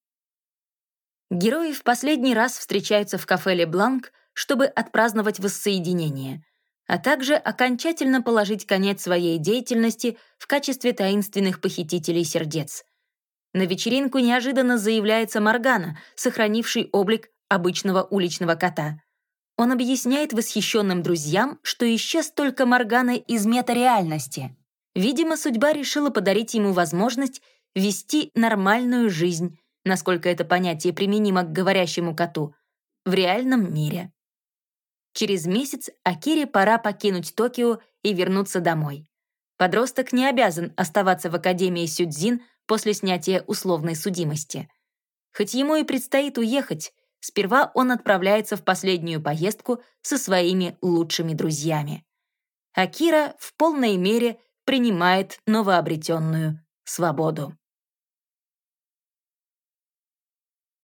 Герои в последний раз встречаются в кафе «Ле Бланк», чтобы отпраздновать воссоединение, а также окончательно положить конец своей деятельности в качестве таинственных похитителей сердец. На вечеринку неожиданно заявляется Моргана, сохранивший облик обычного уличного кота. Он объясняет восхищенным друзьям, что исчез только Моргана из метареальности. Видимо, судьба решила подарить ему возможность вести нормальную жизнь, насколько это понятие применимо к говорящему коту, в реальном мире. Через месяц Акире пора покинуть Токио и вернуться домой. Подросток не обязан оставаться в Академии Сюдзин после снятия условной судимости. Хоть ему и предстоит уехать, сперва он отправляется в последнюю поездку со своими лучшими друзьями. Акира в полной мере принимает новообретенную свободу.